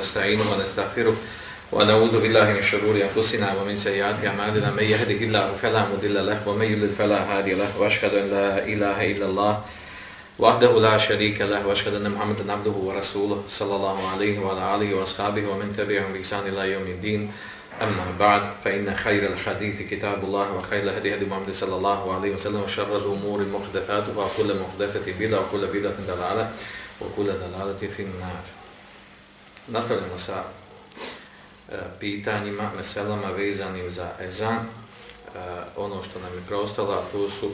ونستعينه ونستغفره ونعوذ بالله من شرور أنفسنا ومن سيئات أعمالنا. من يهده الله فلا مضل له ومن يضلل فلا هادي له. وأشهد أن لا إله إلا الله وحده لا شريك له. وأشهد أن محمدا عبده ورسوله صلى الله عليه وعلى آله وأصحابه ومن تبعهم بإحسان إلى يوم الدين. أما بعد فإن خير الحديث كتاب الله وخير الهدي هدي محمد صلى الله عليه وسلم. وشر الأمور محدثاتها وكل محدثة بدعة وكل بدعة ضلاله وكل ضلاله في النار. Nastavljamo sa e, pitanjima, meselama vezanim za ezan. E, ono što nam je preostalo, to su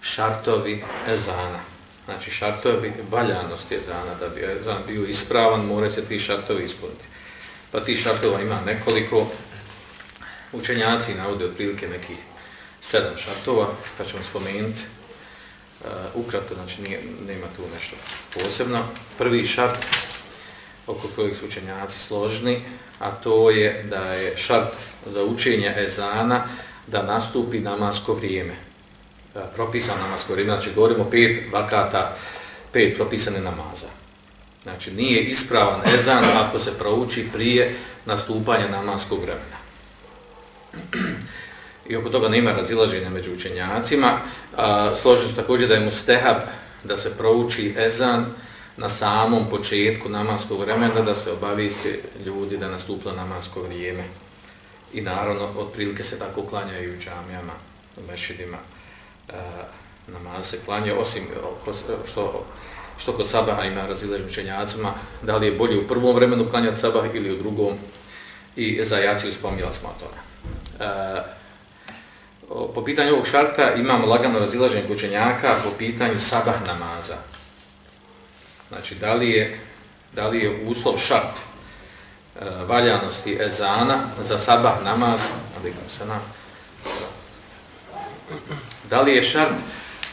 šartovi ezana. Znači šartovi valjanosti ezana. Da bi ezan bio ispravan, mora se ti šartovi ispuniti. Pa ti šartova ima nekoliko. Učenjaci navode otprilike nekih sedam šartova, pa ćemo spomenuti. Uh, ukratko, znači nije, nema tu nešto posebno. Prvi šart oko kojeg su učenjaci složni, a to je da je šart za učenje ezana da nastupi namasko vrijeme. E, propisano namasko vrijeme, znači govorimo pet vakata, pet propisane namaza. Znači nije ispravan ezan ako se prouči prije nastupanja namaskog vremena. I oko toga nema razilaženja među učenjacima. Složeno su također da je mu stehab da se prouči ezan na samom početku namaskog vremena da se obaviste ljudi da nastupla namasko vrijeme. I naravno, otprilike se tako klanjaju u džamijama, u mešidima. E, namaz se klanja, osim e, što, što kod sabaha ima razilež mišljenjacima, da li je bolje u prvom vremenu klanjati sabah ili u drugom. I za jaciju spomnila smo o tome. E, po pitanju ovog šarta imamo lagano razilaženje učenjaka po pitanju sabah namaza. Znači, da li je, da li je uslov šart e, valjanosti ezana za sabah namaz, se na, da li je šart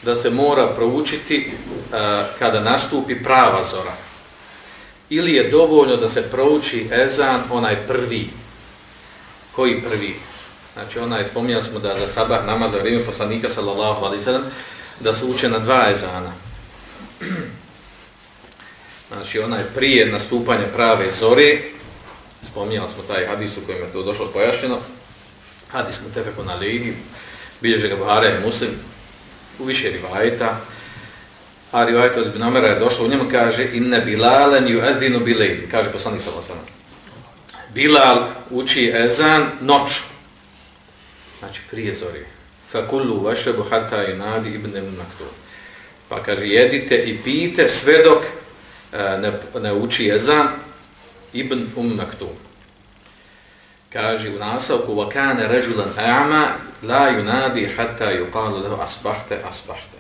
da se mora proučiti e, kada nastupi prava zora? Ili je dovoljno da se prouči ezan onaj prvi? Koji prvi? Znači, onaj, spominjali smo da za sabah namaz za vrijeme poslanika, sallallahu alaihi sallam, da se učena dva ezana znači onaj prije nastupanja prave zore, spominjali smo taj hadis u kojem je to došlo pojašnjeno, hadis mu tefekon alihi, bilježe ga Buhara je Muslim, u više rivajta, a rivajta od Ibn je došlo, u njemu kaže, inne bilalen ju edinu bilej, kaže poslanik sallallahu sallam. Bilal uči ezan noću, znači prije zori. Fakullu vašebu hata i nadi ibn Maktum. Pa kaže, jedite i pijte sve dok ne, ne uči jezan Ibn Um Maktum. Kaže u nasavku وَكَانَ رَجُلًا أَعْمَا لَا يُنَادِي حَتَّى يُقَالُ لَهُ أَصْبَحْتَ أَصْبَحْتَ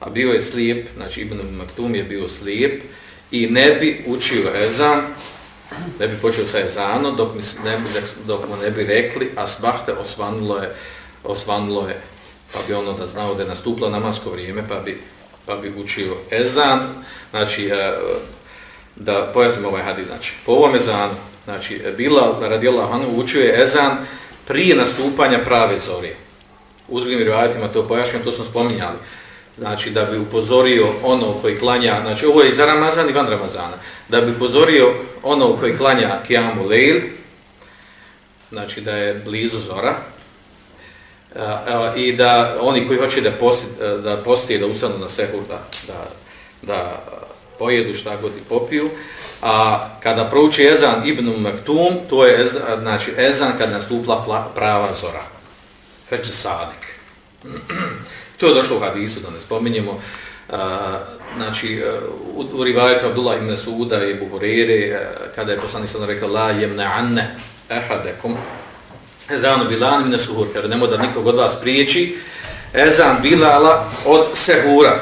A bio je slijep, znači Ibn Um Maktum je bio slijep i ne bi učio ezan, ne bi počeo sa ezanom dok, mi, ne bi, dok mu ne bi rekli asbahte osvanulo je, osvanulo je, pa bi ono da znao da je nastuplo namasko vrijeme, pa bi pa bi učio ezan, znači e, da pojasnimo ovaj hadis, znači po ovom ezanu, znači Bilal radijallahu anhu učio je ezan prije nastupanja prave zore. U drugim rivajatima to pojašnjamo, to smo spominjali. Znači da bi upozorio ono koji klanja, znači ovo je za Ramazan i van Ramazana, da bi upozorio ono koji klanja Kiamu Leil, znači da je blizu zora, i da oni koji hoće da posti, e, da posti da ustanu na sehur da, da, da pojedu šta god i popiju. A kada prouči ezan Ibn Maktum to je ezan, znači ezan kad nastupla prava zora. Feče sadik. To je došlo u hadisu da ne spominjemo. A, znači e, u, u rivajetu Abdullah ibn Suda i Buhurere e, kada je poslanik sallallahu rekao la yemna anne ehadekum ezanu Bilal mine suhur, jer nemo da nikog od vas priječi, ezan Bilala od sehura.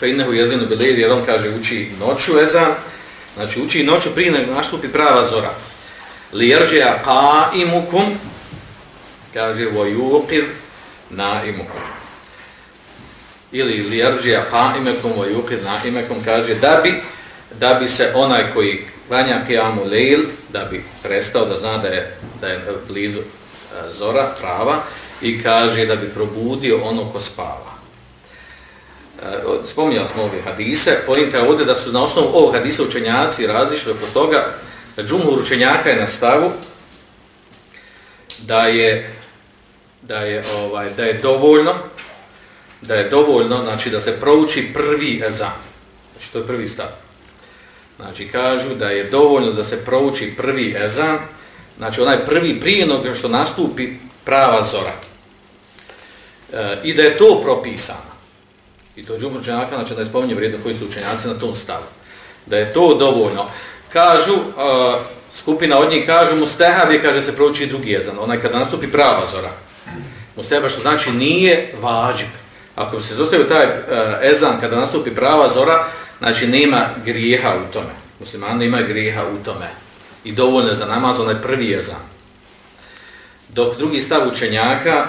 Fe innehu jedinu bilir, jer on kaže uči noću ezan, znači uči noću prije nego nastupi prava zora. Li jerđeja qa'imukum, kaže vojuqir na'imukum. Ili li jerđeja qa'imukum vojuqir na'imukum, kaže da bi, da bi se onaj koji klanja kiamu Leil, da bi prestao da zna da je, da je blizu e, zora, prava, i kaže da bi probudio ono ko spava. E, spominjali smo ove hadise, pojenta je ovdje da su na osnovu ovog hadisa učenjaci razišli oko toga, džumhur učenjaka je na stavu da je, da je, ovaj, da je dovoljno, da je dovoljno, znači da se prouči prvi ezan. Znači to je prvi stav. Znači kažu da je dovoljno da se prouči prvi ezan, znači onaj prvi prije nego što nastupi prava zora. E, I da je to propisano. I to je učenjaka, znači da je spominje vrijedno koji su učenjaci na tom stavu. Da je to dovoljno. Kažu, e, skupina od njih kažu, mustehab je, kaže se, prouči drugi ezan, onaj kad nastupi prava zora. Mustehab što znači nije vađib. Ako bi se zostavio taj e, ezan kada nastupi prava zora, znači nema grijeha u tome. Musliman ima grijeha u tome. I dovoljno za namaz, onaj prvi jezan. Dok drugi stav učenjaka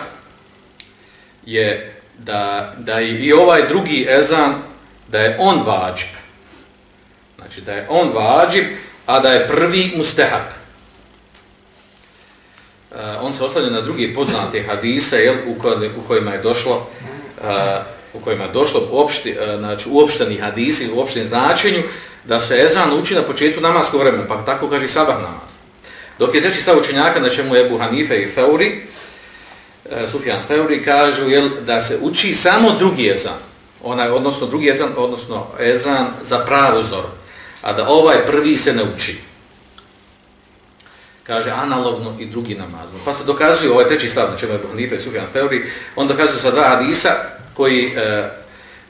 je da, da je i ovaj drugi ezan, da je on vađib. Znači da je on vađib, a da je prvi mustehab. Uh, on se ostavlja na drugi poznate hadise jel, u, koj, u kojima je došlo uh, u kojima je došlo opšti, e, znači, uopšteni hadisi, u opštenim značenju, da se ezan uči na početku namaskog vremena, pa tako kaže i sabah namaz. Dok je treći stav učenjaka, na čemu je Ebu Hanife i Feuri, e, Sufjan Feuri, kažu jel, da se uči samo drugi ezan, onaj, odnosno drugi ezan, odnosno ezan za pravu zoru a da ovaj prvi se ne uči. Kaže analogno i drugi namazno. Pa se dokazuje ovaj treći stav, na čemu je Buhanife i Sufjan Feuri, on dokazuje sa dva hadisa koji, e,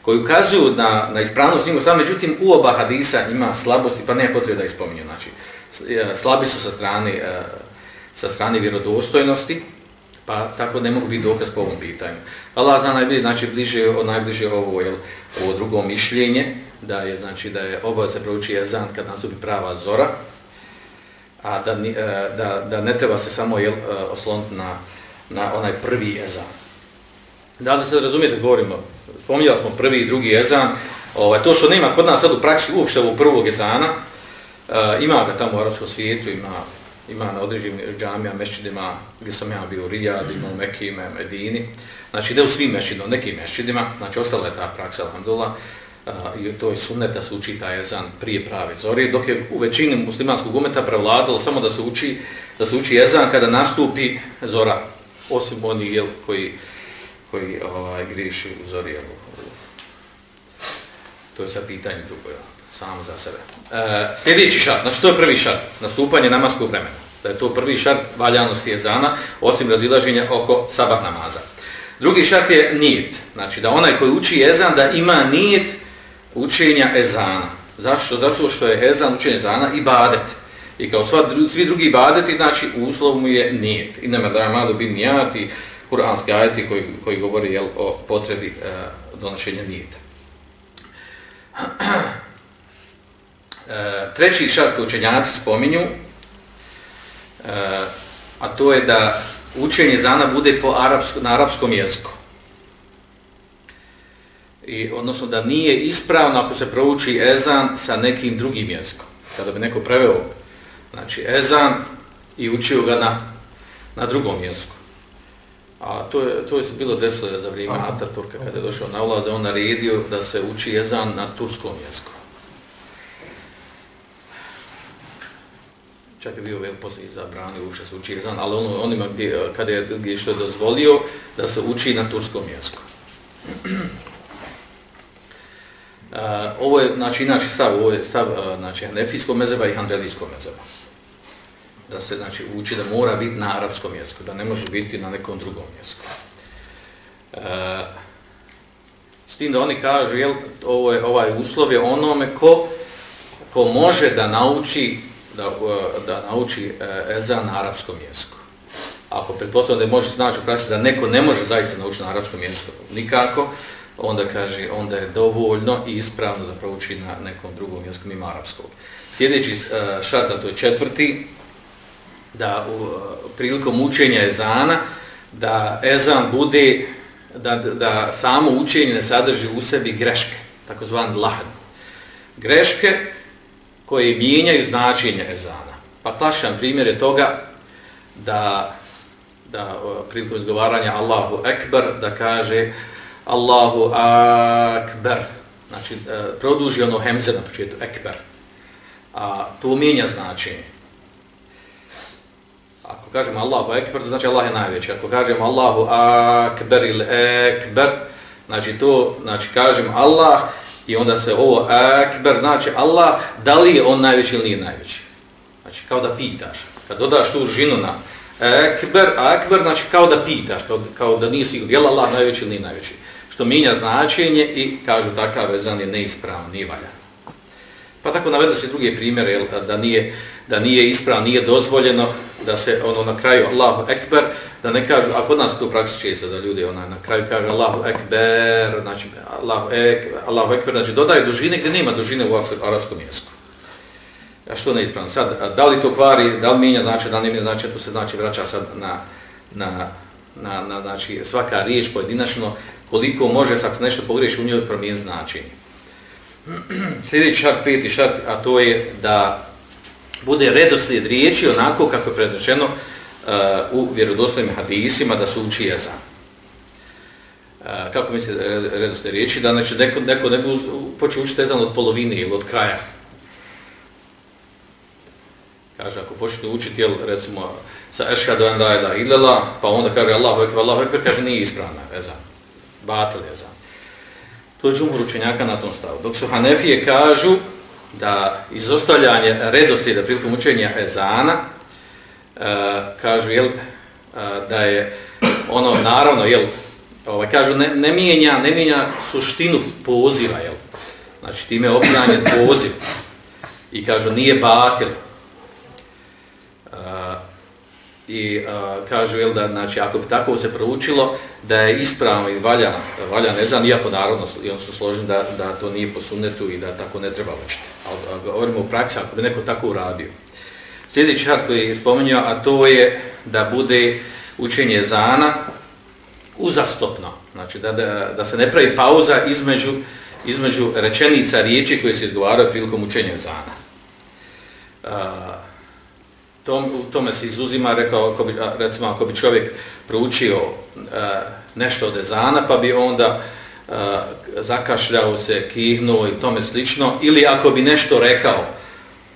koji ukazuju na, na ispravnost njegu sam, međutim u oba hadisa ima slabosti, pa ne potrebe da ih. Znači, e, slabi su sa strane, e, sa strane vjerodostojnosti, pa tako ne mogu biti dokaz po ovom pitanju. Allah zna najbliže, znači bliže, najbliže ovo, jel, ovo drugo mišljenje, da je znači da je obavez se prouči jezan kad nastupi prava zora, a da, e, da, da ne treba se samo jel, e, osloniti na, na onaj prvi ezan. Da li se razumijete, govorimo, spominjali smo prvi i drugi ezan, ovaj, to što nema kod nas sad u praksi uopšte ovog prvog ezana, uh, ima ga tamo u arabskom svijetu, ima, ima na određenim džamija, mešćidima, gdje sam ja bio u Rijad, ima u Mekiji, ima u Medini, znači ne u svim mešćidima, nekim mešćidima, znači ostala je ta praksa, alhamdulillah, eh, i to je sunnet da se uči taj ezan prije prave zore, dok je u većini muslimanskog umeta prevladalo samo da se uči da se uči ezan kada nastupi zora, osim oni jel, koji, koji ovaj, griši u zori. Jel, to je sa pitanjem drugo, ja, samo za sebe. E, sljedeći šart, znači to je prvi šart, nastupanje namaskog vremena. Da je to prvi šart valjanosti ezana, osim razilaženja oko sabah namaza. Drugi šart je nijet, znači da onaj koji uči ezan da ima nijet učenja ezana. Zašto? Zato što je ezan učenje ezana i badet. I kao sva, svi drugi badeti, znači uslov mu je nijet. I nema da je malo nijati kuranski ajeti koji, koji govori jel, o potrebi e, donošenja nijeta. E, treći šart koji učenjaci spominju, e, a to je da učenje zana bude po arapsko, na arapskom jeziku i odnosno da nije ispravno ako se prouči ezan sa nekim drugim jezikom. Kada bi neko preveo znači ezan i učio ga na, na drugom jeziku. A to je, to je bilo desilo za vrijeme Atatürka kada je došao na ulaze, on naredio da se uči ezan na turskom jeziku. Čak je bio vel poslije zabranio uopšte se uči ezan, ali ono, onima gdje, kada je, gdje što je dozvolio da se uči na turskom jeziku. Uh, ovo je, znači, inače stav, ovo je stav, uh, znači, hanefijskog mezeba i handelijskog mezeba. Da se, znači, uči da mora biti na arapskom jeziku, da ne može biti na nekom drugom jeziku. Uh, s tim da oni kažu, jel, ovo je, ovaj uslov je onome ko, ko može da nauči, da, e, da nauči e, ezan eza na arapskom jeziku. Ako pretpostavljamo da može znači u da neko ne može zaista naučiti na arapskom jeziku nikako, onda kaže onda je dovoljno i ispravno da prouči na nekom drugom jeziku mimo arapskog. Sljedeći šart, to je četvrti, da u, prilikom učenja ezana, da ezan bude, da, da samo učenje ne sadrži u sebi greške, takozvan lahad. Greške koje mijenjaju značenje ezana. Pa klasičan primjer je toga da, da prilikom izgovaranja Allahu Ekber, da kaže Allahu akbar, znači e, produži ono hemze na početku, ekber, a to mijenja značenje. Ako kažemo Allahu ekber, to znači Allah je najveći. Ako kažemo Allahu akber ili ekber, znači to, znači kažem Allah i onda se ovo akber, znači Allah, da li je on najveći ili nije najveći. Znači kao da pitaš, kad dodaš tu žinu na ekber, akber, znači kao da pitaš, kao, kao da nisi sigurno, je li Allah najveći ili nije najveći što minja značenje i kažu takav vezan je neispravan, nije valjan. Pa tako navedu se druge primjere da nije, da nije ispravno, nije dozvoljeno da se ono na kraju Allahu Ekber, da ne kažu, a kod nas to praksa često da ljudi ona na kraju kaže Allahu Ekber, znači Allahu, Ekber, Allahu Ekber, znači dodaju dužine gdje nema dužine u arabskom jeziku. A što ne ispravno? Sad, da li to kvari, da li mijenja znači, da li ne mijenja znači, to se znači vraća sad na, na, na, na znači svaka riječ pojedinačno, koliko može sad nešto pogreši u njoj promijen značenje. Sljedeći šart, peti šart, a to je da bude redoslijed riječi onako kako je predrečeno uh, u vjerodostojnim hadisima da se uči jezan. Uh, kako mislite redoslijed riječi? Da znači neko, neko ne bi počeo učiti jezan od polovine ili od kraja. Kaže, ako počne učiti, jel, recimo, sa ešhadu en la ilaha illallah, pa onda kaže Allahu ekber, Allahu ekber, kaže nije ispravna jezan Batel jezan. To je džumhur učenjaka na tom stavu. Dok su Hanefije kažu da izostavljanje redoslijeda prilikom učenja ezana, e, kažu jel, e, da je ono naravno, jel, ovaj, kažu ne, ne, mijenja, ne mijenja suštinu poziva, jel. Znači time je poziv. I kažu nije batil, i a, kažu jel da znači ako bi tako se proučilo da je ispravno i valja valja ne znam iako narodno i on su složen da, da to nije po sunnetu i da tako ne treba učiti. Al govorimo o praksi ako bi neko tako uradio. Sljedeći had koji je spomenuo a to je da bude učenje zana uzastopno. Znači da, da, da se ne pravi pauza između između rečenica riječi koje se izgovaraju prilikom učenja zana. a, tom, u tome se izuzima, rekao, ako bi, recimo, ako bi čovjek proučio e, nešto od ezana, pa bi onda e, zakašljao se, kihnuo i tome slično, ili ako bi nešto rekao,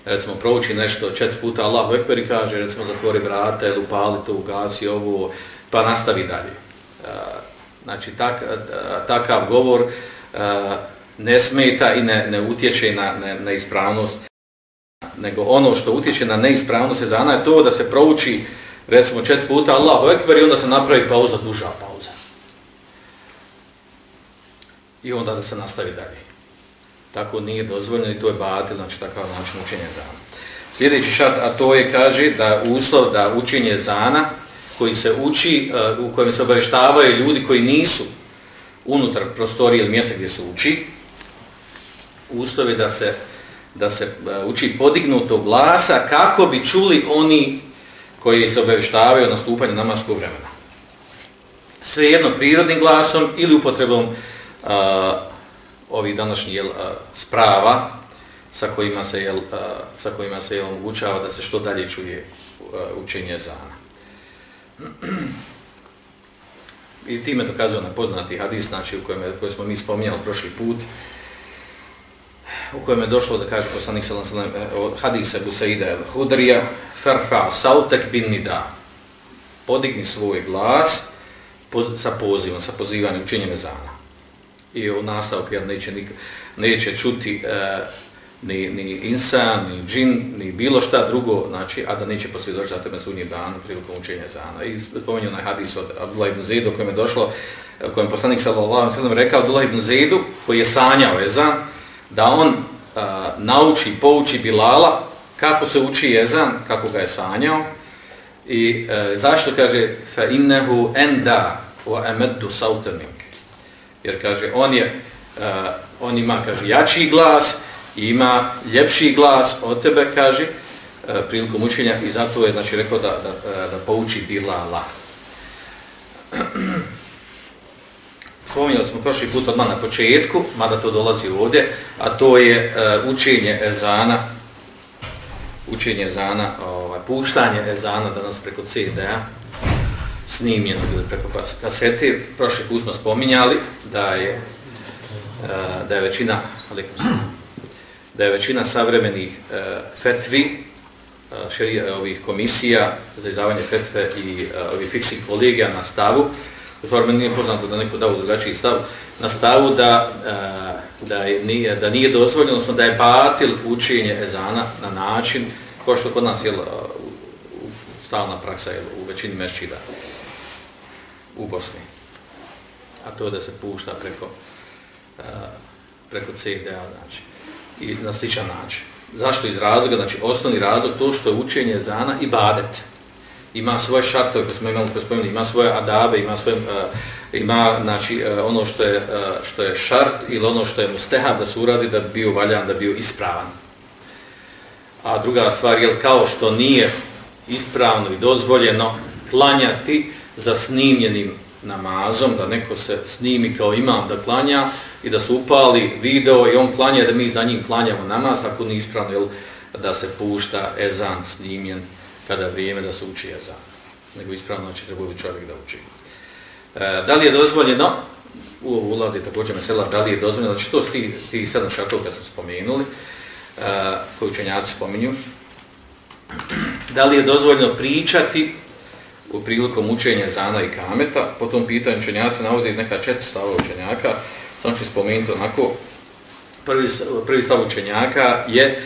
recimo, prouči nešto četiri puta Allahu Ekber i kaže, recimo, zatvori vrata ili upali to, ugasi ovo, pa nastavi dalje. E, znači, tak, e, takav govor e, ne smeta i ne, ne utječe na, na, na ispravnost nego ono što utječe na neispravnost ezana je to da se prouči recimo četiri puta Allahu Ekber i onda se napravi pauza, duža pauza. I onda da se nastavi dalje. Tako nije dozvoljeno i to je batil, znači takav način učenja zana. Sljedeći šart, a to je, kaže, da uslov da učenje zana koji se uči, eh, u kojem se obavještavaju ljudi koji nisu unutar prostorije ili mjesta gdje se uči, uslov je da se da se e, uči podignutog glasa kako bi čuli oni koji se obaveštavaju na stupanje namaskog vremena. Sve jedno prirodnim glasom ili upotrebom uh, ovih današnjih jel, uh, sprava sa kojima se jel, uh, sa kojima se jel, omogućava da se što dalje čuje uh, učenje zana. I time dokazuje na poznati hadis, znači u kojem, koje smo mi spominjali prošli put, u kojem je došlo da kaže poslanik sallallahu alejhi ve sellem e, od hadisa Abu Saida al-Hudrija farfa sautak bin nida podigni svoj glas poz, sa pozivom sa pozivanjem učenjem zana i u nastavku jer neće nik, neće čuti e, ni, ni insan, ni džin, ni bilo šta drugo, znači, a da neće posvjedoći za tebe sunnji dan prilikom učenja zana. I spomenuo na hadis od Abdullah ibn Zaidu kojem je došlo, kojem poslanik sallallahu alejhi ve sellem rekao Abdullah ibn Zaidu koji je sanjao ezan, da on a, nauči, pouči Bilala kako se uči jezan, kako ga je sanjao. I a, e, zašto kaže fa innehu enda wa amaddu sautamik. Jer kaže on je a, on ima kaže jači glas, ima ljepši glas od tebe kaže a, prilikom učenja i zato je znači rekao da da, e, da pouči Bilala. spominjali smo prošli put odmah na početku, mada to dolazi ovdje, a to je uh, učenje ezana, učenje ezana, ovaj, puštanje ezana danas preko CD-a. snimljeno ili preko kasete. Prošli put smo spominjali da je, e, da je većina, da je većina savremenih e, fetvi, šerija, ovih komisija za izdavanje fetve i ovih fiksih kolegija na stavu, u stvari nije poznato da neko dao drugačiji stav, na stavu da, e, da, je, nije, da nije dozvoljeno, odnosno da je batil učenje ezana na način, kao što kod nas je e, stalna praksa je u većini mešćida u Bosni. A to je da se pušta preko, e, preko CD-a, znači, i na sličan način. Zašto iz razloga? Znači, osnovni razlog to što je učenje ezana i badet. Ima svoje šartove, koje smo imali spomenuli, ima svoje adabe, ima svoje, uh, ima, znači, uh, ono što je, uh, što je šart ili ono što je mustehab da se uradi da bi bio valjan, da bi bio ispravan. A druga stvar je kao što nije ispravno i dozvoljeno klanjati za snimljenim namazom, da neko se snimi kao imam da klanja i da se upali video i on klanja da mi za njim klanjamo namaz, ako nije ispravno jel, da se pušta ezan snimljen kada vrijeme da se uči ezan. Nego ispravno će treba bi čovjek da uči. E, da li je dozvoljeno, u ovo ulazi također mesela, da li je dozvoljeno, znači to su ti, ti sedam šartova kad smo spomenuli, e, koji učenjaci spominju, da li je dozvoljeno pričati u prilikom učenja zana i kameta, po tom pitanju učenjaci navodi neka četiri stava učenjaka, sam ću spomenuti onako, prvi, prvi stav učenjaka je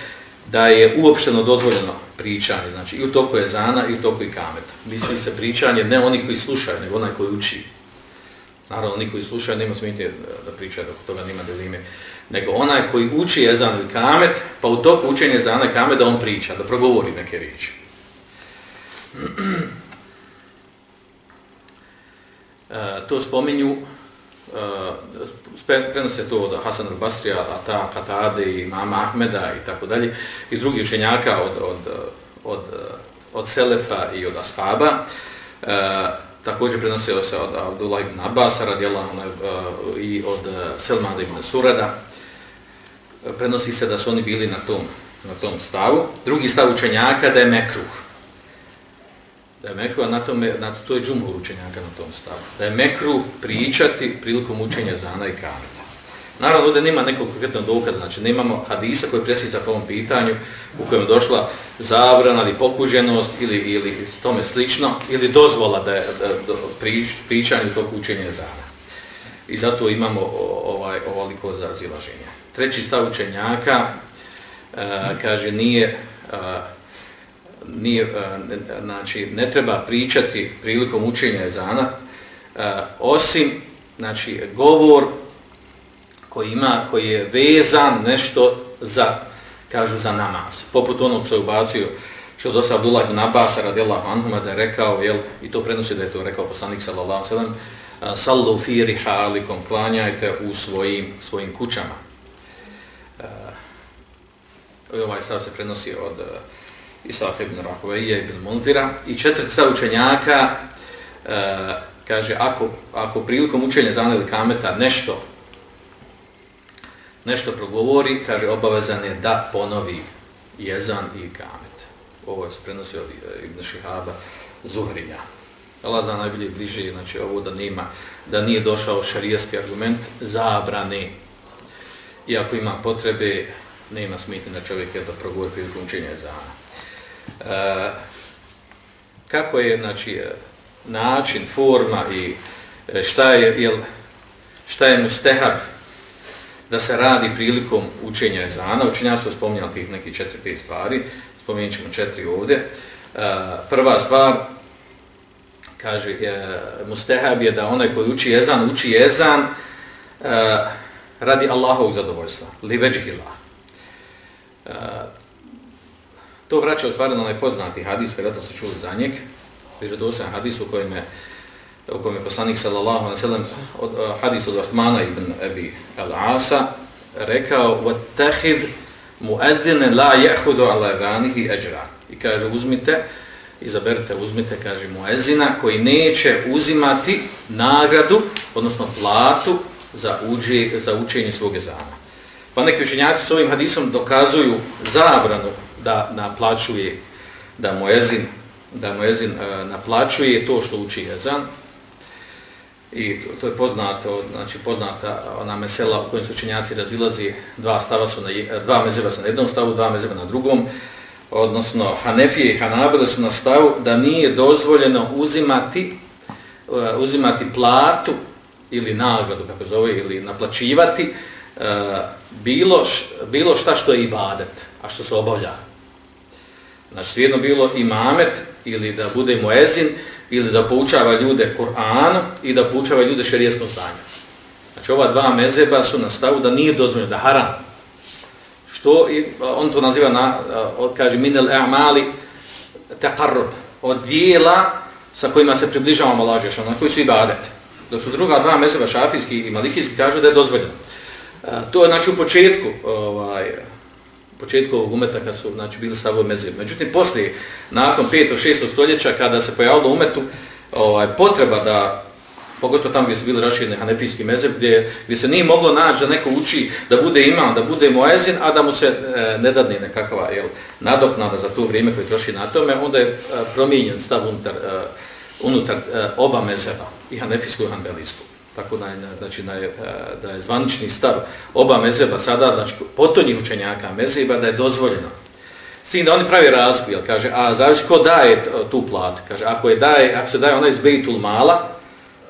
da je uopšteno dozvoljeno pričanje, znači i u toku je zana i u toku je kameta. Misli se pričanje, ne oni koji slušaju, nego onaj koji uči. Naravno, oni koji slušaju, nema smijete e, da pričaju, dok toga nima delime. Nego onaj koji uči jezan ili kamet, pa u toku učenja zana i kamet da on priča, da progovori neke riječi. E, to spominju, e, prenose to od Hasan al-Basrija, Ata, Katade Imama Ahmeda i tako dalje, i drugi učenjaka od, od, od, od Selefa i od Ashaba. E, također prenosio se od Abdullah ibn Abbas radijallahu e, i od Selmana ibn Surada. Prenosi se da su oni bili na tom, na tom stavu. Drugi stav učenjaka da je mekruh da je mekruh, na, tome, na to je džumhur učenjaka na tom stavu, da je mekruh pričati prilikom učenja zana i kameta. Naravno, ovdje nema nekog konkretnog dokaza, znači nemamo hadisa koji presica po ovom pitanju u kojem je došla zabrana ili pokuženost ili, ili tome slično, ili dozvola da je da, da, prič, pričanje tog učenja zana. I zato imamo ovaj, ovoliko razilaženja. Treći stav učenjaka uh, kaže nije uh, nije, e, znači, ne treba pričati prilikom učenja ezana, e, osim znači, govor koji ima, koji je vezan nešto za, kažu, za namaz. Poput onog što je ubacio, što je dosta Abdullah ibn Abbas radijallahu anhuma da je rekao, jel, i to prenosi da je to rekao poslanik sallallahu sallam, e, sallu fi rihalikom, klanjajte u svojim, svojim kućama. Uh, ovaj stav se prenosi od uh, Isaac ibn Rahuveja ibn Munzira i četvrti učenjaka e, kaže ako, ako prilikom učenja zana ili kameta nešto nešto progovori, kaže obavezan je da ponovi jezan i kamet. Ovo je prenosi od e, Ibn Šihaba Zuhrija. Allah za najbolje bliže, znači ovo da nema, da nije došao šarijaski argument zabrane. Iako ima potrebe, nema smitne na čovjeka da progovori prilikom učenja jezana. E, kako je znači eh, način, forma i eh, šta je jel, šta je mustehab da se radi prilikom učenja ezana. Učenja su spominjali tih neki četiri, pet stvari. Spominjat ćemo četiri ovdje. Prva stvar, kaže, mustehab je da onaj koji uči ezan, uči ezan radi Allahovog zadovoljstva. Li veđihila. To vraća u stvari na onaj poznati hadis, vjerojatno se čuli za njeg, vjerodosan hadis u kojem je u kojem je poslanik sallallahu alejhi ve sellem od uh, hadis od Osmana ibn Abi al-Asa rekao wattakhid mu'adhdhin la ya'khudhu ala adhanihi ajra. I kaže uzmite izaberite uzmite kaže muezina koji neće uzimati nagradu odnosno platu za uđe, za učenje svog ezana. Pa neki učenjaci s ovim hadisom dokazuju zabranu da naplaćuje da muezin, da muezin e, naplaćuje to što uči ezan. I to, to je poznato, znači poznata ona mesela u kojoj su učenjaci razilazi, dva stava su na e, dva mezeba su na jednom stavu, dva mezeba na drugom. Odnosno Hanefije i Hanabile su na stavu da nije dozvoljeno uzimati uh, uzimati platu ili nagradu kako zove ili naplaćivati uh, bilo š, bilo šta što je ibadet, a što se obavlja. Znači, jedno bilo imamet ili da bude muezin ili da poučava ljude Kur'anu i da poučava ljude šerijeskom stanju. Znači, ova dva mezeba su na stavu da nije dozvoljeno, da haram. Što i, on to naziva, na, kaže, minel e'mali taqarrub, od dijela sa kojima se približavamo lažeš, na koji su ibadet. Dok su druga dva mezeba, šafijski i malikijski, kažu da je dozvoljeno. To je, znači, u početku, ovaj, početku ovog umeta kad su znači, bili stavovi mezir. Međutim, poslije, nakon 5. 6. stoljeća, kada se pojavilo umetu, ovaj, potreba da, pogotovo tamo gdje su bili raširni hanefijski mezeb, gdje, gdje se nije moglo naći da neko uči da bude imam, da bude moezin, a da mu se e, ne dadne nekakva jel, nadoknada za to vrijeme koje troši na tome, onda je e, promijenjen stav unutar, e, unutar e, oba mezeba, i hanefijskog i hanbelijskog tako da je, znači, da je, e, da je zvanični stav oba mezeba sada, znači potonjih učenjaka mezeba, da je dozvoljeno. Sin da oni pravi razliku, jel, kaže, a zavisi ko daje tu platu, kaže, ako, je daje, ako se daje ona iz Bejtul Mala,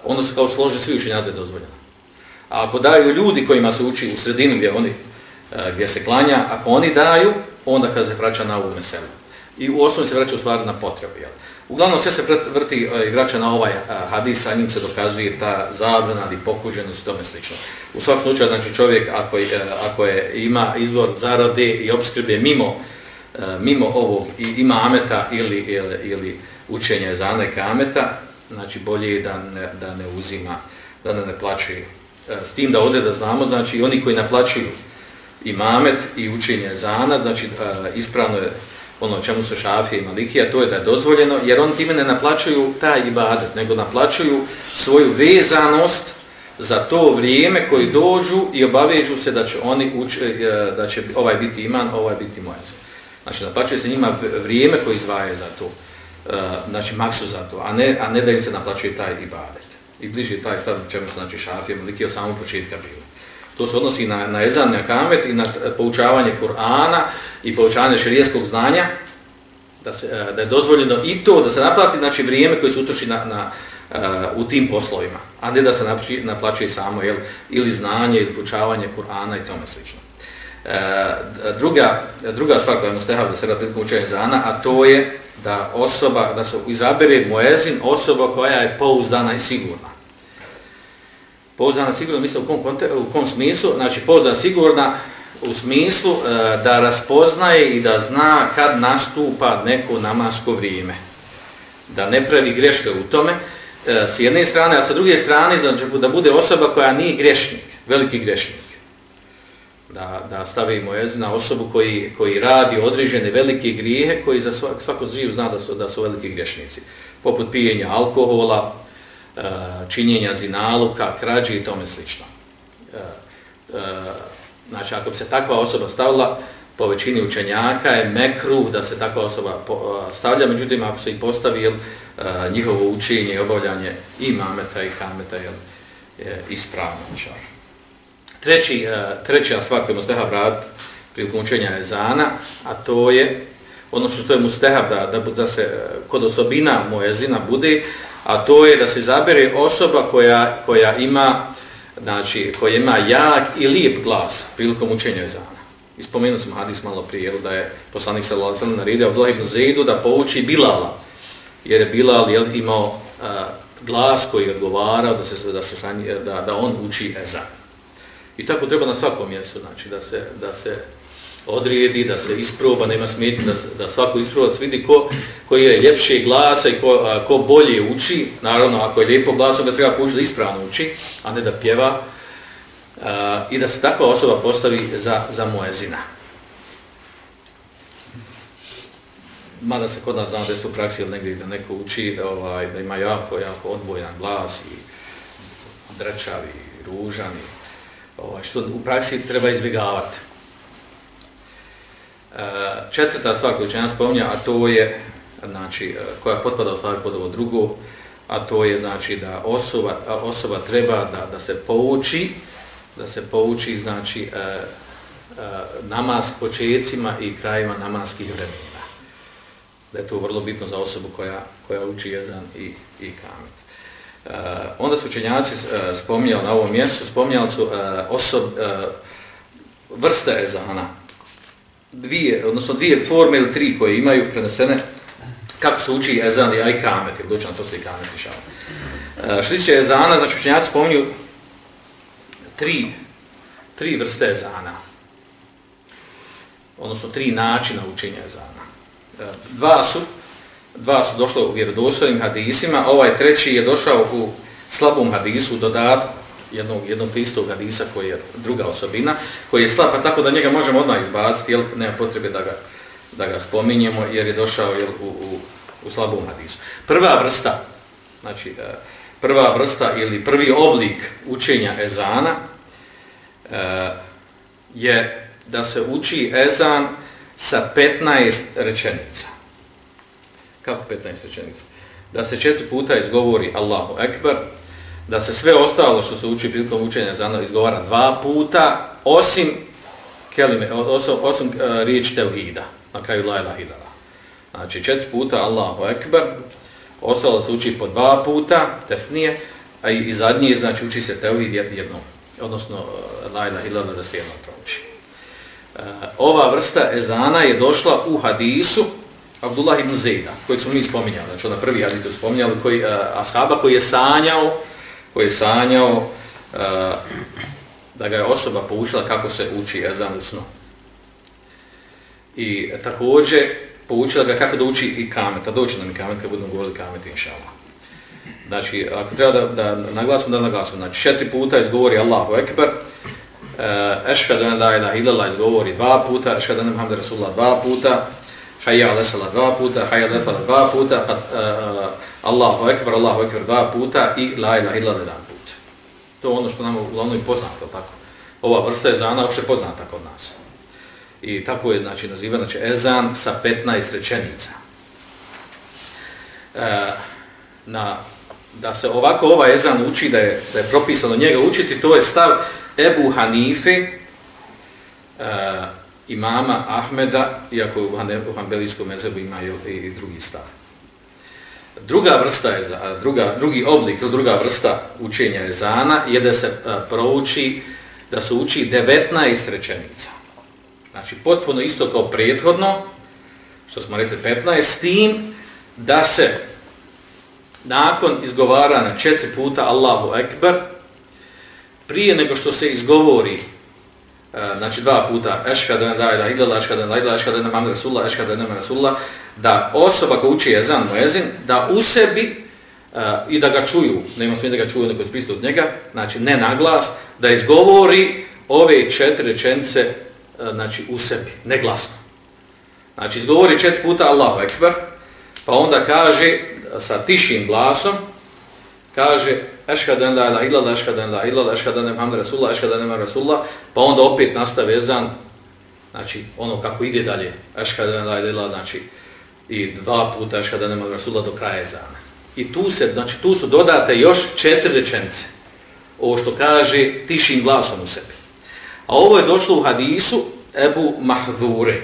onda su kao složeni svi učenjaci dozvoljeno. A ako daju ljudi kojima se uči u sredini gdje, oni, e, gdje se klanja, ako oni daju, onda kada se vraća na ovu meselu. I u osnovi se vraća u stvari na potrebu. Jel. Uglavnom sve se vrti e, igrača na ovaj e, hadis, a njim se dokazuje ta zabrana i pokuženost i tome slično. U svakom slučaju, znači čovjek ako, je, e, ako je, ima izvor zarade i obskrbe mimo, mimo ovog i ima ameta ili, ili, ili učenje za neka ameta, znači bolje je da ne, da ne uzima, da ne, naplaćuje. S tim da ode da znamo, znači oni koji naplaćuju imamet i učenje zana, znači ispravno je ono čemu su šafije i malikija, to je da je dozvoljeno, jer oni time ne naplaćuju taj ibadet, nego naplaćuju svoju vezanost za to vrijeme koji dođu i obavežu se da će oni uč, e, da će ovaj biti iman, ovaj biti mojec. Znači, naplaćuje se njima vrijeme koji izvaje za to, e, znači maksu za to, a ne, a ne da im se naplaćuje taj ibadet. I bliže taj stav čemu su znači, šafije i malikija od samog početka bilo. To se odnosi na, na ezan, na kamet i na e, poučavanje Kur'ana i poučavanje širijeskog znanja, da, se, e, da je dozvoljeno i to da se naplati znači, vrijeme koje se utroši na, na, uh, u tim poslovima, a ne da se naplaćuje, naplaćuje samo jel, ili znanje ili poučavanje Kur'ana i tome slično. Uh, druga, druga stvar koja je mustehav da se rada prilikom učenja zana, a to je da osoba, da se izabere muezin osoba koja je pouzdana i sigurna. Pouzdana sigurno mislim u kom, konte, u kom smislu, znači pouzdana sigurna u smislu e, da raspoznaje i da zna kad nastupa neko namasko vrijeme. Da ne pravi greške u tome e, s jedne strane, a sa druge strane znači da bude osoba koja nije grešnik, veliki grešnik. Da, da stavimo na osobu koji, koji radi određene velike grijehe koji za svak, svako živ zna da su, da su veliki grešnici. Poput pijenja alkohola, Eh, činjenja zinaluka, krađe i tome slično. Eh, eh, znači, ako bi se takva osoba stavila, po većini učenjaka je mekru da se takva osoba stavlja, međutim, ako se i postavi jel, njihovo učenje i obavljanje i mameta i kameta jel, je ispravno. Treći, treća stvar koju musteha brat prilikom učenja je zana, a to je, ono što je mustehab da, da, da se eh, kod osobina mojezina bude, a to je da se zabere osoba koja, koja ima znači koja ima jak i lijep glas prilikom učenja ezana. spomenuli smo hadis malo prije da je poslanik sallallahu alejhi ve sellem naredio Abdullah ibn Zeidu da pouči Bilala jer je Bilal je imao a, glas koji je odgovarao da se da se sanje, da da on uči ezan. I tako treba na svakom mjestu, znači da se da se odrijedi, da se isproba, nema smetnje da, da svako isprobac vidi ko, koji je ljepši glasa i ko, a, ko bolje uči. Naravno, ako je lijepo glasom, da treba pušiti da ispravno uči, a ne da pjeva. A, I da se takva osoba postavi za, za muezina. Mada se kod nas zna da su u praksi ili negdje da neko uči, da, ovaj, da ima jako, jako odbojan glas i drčavi, ružani, ovaj, što u praksi treba izbjegavati. Eh, četvrta stvar koju će nas spominja, a to je znači, eh, koja potpada u stvari pod ovo drugo, a to je znači da osoba, osoba treba da, da se pouči, da se pouči znači e, e, namaz početcima i krajima namaskih vremena. Da je to vrlo bitno za osobu koja, koja uči jezan i, i kamet. E, onda su učenjaci e, spominjali na ovom mjestu, spominjali su e, osob, e, vrste ezana, dvije, odnosno dvije forme ili tri koje imaju prenesene kako se uči ezan i aj kamet, ili dučan to se i kamet i E, što tiče ezana, znači učenjaci spominju tri, tri vrste ezana, odnosno tri načina učenja ezana. E, dva su, dva su došla u vjerodostojnim hadisima, ovaj treći je došao u slabom hadisu, u dodatku jednog, jednog istog hadisa koji je druga osobina, koji je slab, pa tako da njega možemo odmah izbaciti, jel, nema potrebe da ga, da ga spominjemo, jer je došao jel, u, u, u slabom hadisu. Prva vrsta, znači, e, prva vrsta ili prvi oblik učenja ezana e, je da se uči ezan sa 15 rečenica. Kako 15 rečenica? Da se četiri puta izgovori Allahu Ekber, da se sve ostalo što se uči prilikom učenja ezana izgovara dva puta, osim kelime, osim, osim uh, riječi tevhida, na kraju la ilaha illallah. Znači četiri puta Allahu Ekber, ostalo se uči po dva puta, tesnije, a i, i zadnji znači uči se tevhid jednom, odnosno e, la ilaha illallah da se jednom prouči. Uh, ova vrsta ezana je došla u hadisu Abdullah ibn Zejda, kojeg smo mi spominjali, znači ona prvi hadis spominjali, koji, uh, ashaba koji je sanjao, koji je sanjao eh, da ga je osoba poučila kako se uči ezan u snu. I također poučila ga kako da uči i kamet, a doći nam i kamet kad budemo govorili kamet, inša Allah. Znači, ako treba da, da naglasimo, da naglasimo. Znači, četiri puta izgovori Allahu Ekber, uh, Ešhadu en la ilaha illallah izgovori dva puta, Ešhadu en Muhammed Rasulullah dva puta, Hayya ala sala dva puta, Hayya ala dva puta, kad, uh, Allahu Ekber, Allahu Ekber dva puta i La ilaha illallah jedan put. To je ono što nam uglavnom i poznato, tako. Ova vrsta je uopšte poznata kod nas. I tako je, znači, naziva, znači, ezan sa 15 rečenica. E, na, da se ovako ova ezan uči, da je, da je propisano njega učiti, to je stav Ebu Hanife, e, imama Ahmeda, iako u Hanbelijskom mezebu ima i, i drugi stav. Druga vrsta je druga drugi oblik ili druga vrsta učenja ezana je da se prouči da se uči 19 rečenica. Znači potpuno isto kao prethodno što smo rekli 15 s tim da se nakon izgovarana četiri puta Allahu ekber prije nego što se izgovori znači dva puta ešhadu an la ilaha illallah ešhadu an la ilaha ešhadu anna muhammadan rasulullah ešhadu anna rasulullah da osoba koja uči ezan muezin da u sebi uh, i da ga čuju nema smije da ga čuju neko iz od njega znači ne na glas da izgovori ove četiri rečenice uh, znači u sebi ne glasno. Znači izgovori četiri puta Allahu ekber pa onda kaže sa tišim glasom kaže Ešhadu en la ilaha illallah, ešhadu en la illallah, ešhadu en Muhammed Rasulullah, ešhadu en Muhammed Rasulullah, pa onda opet nastave ezan, znači ono kako ide dalje, ešhadu en la illallah, znači i dva puta šada nema Rasula do kraja ezana. I tu se, znači tu su dodate još četiri rečenice, ovo što kaže tišim glasom u sebi. A ovo je došlo u hadisu Ebu Mahdhure,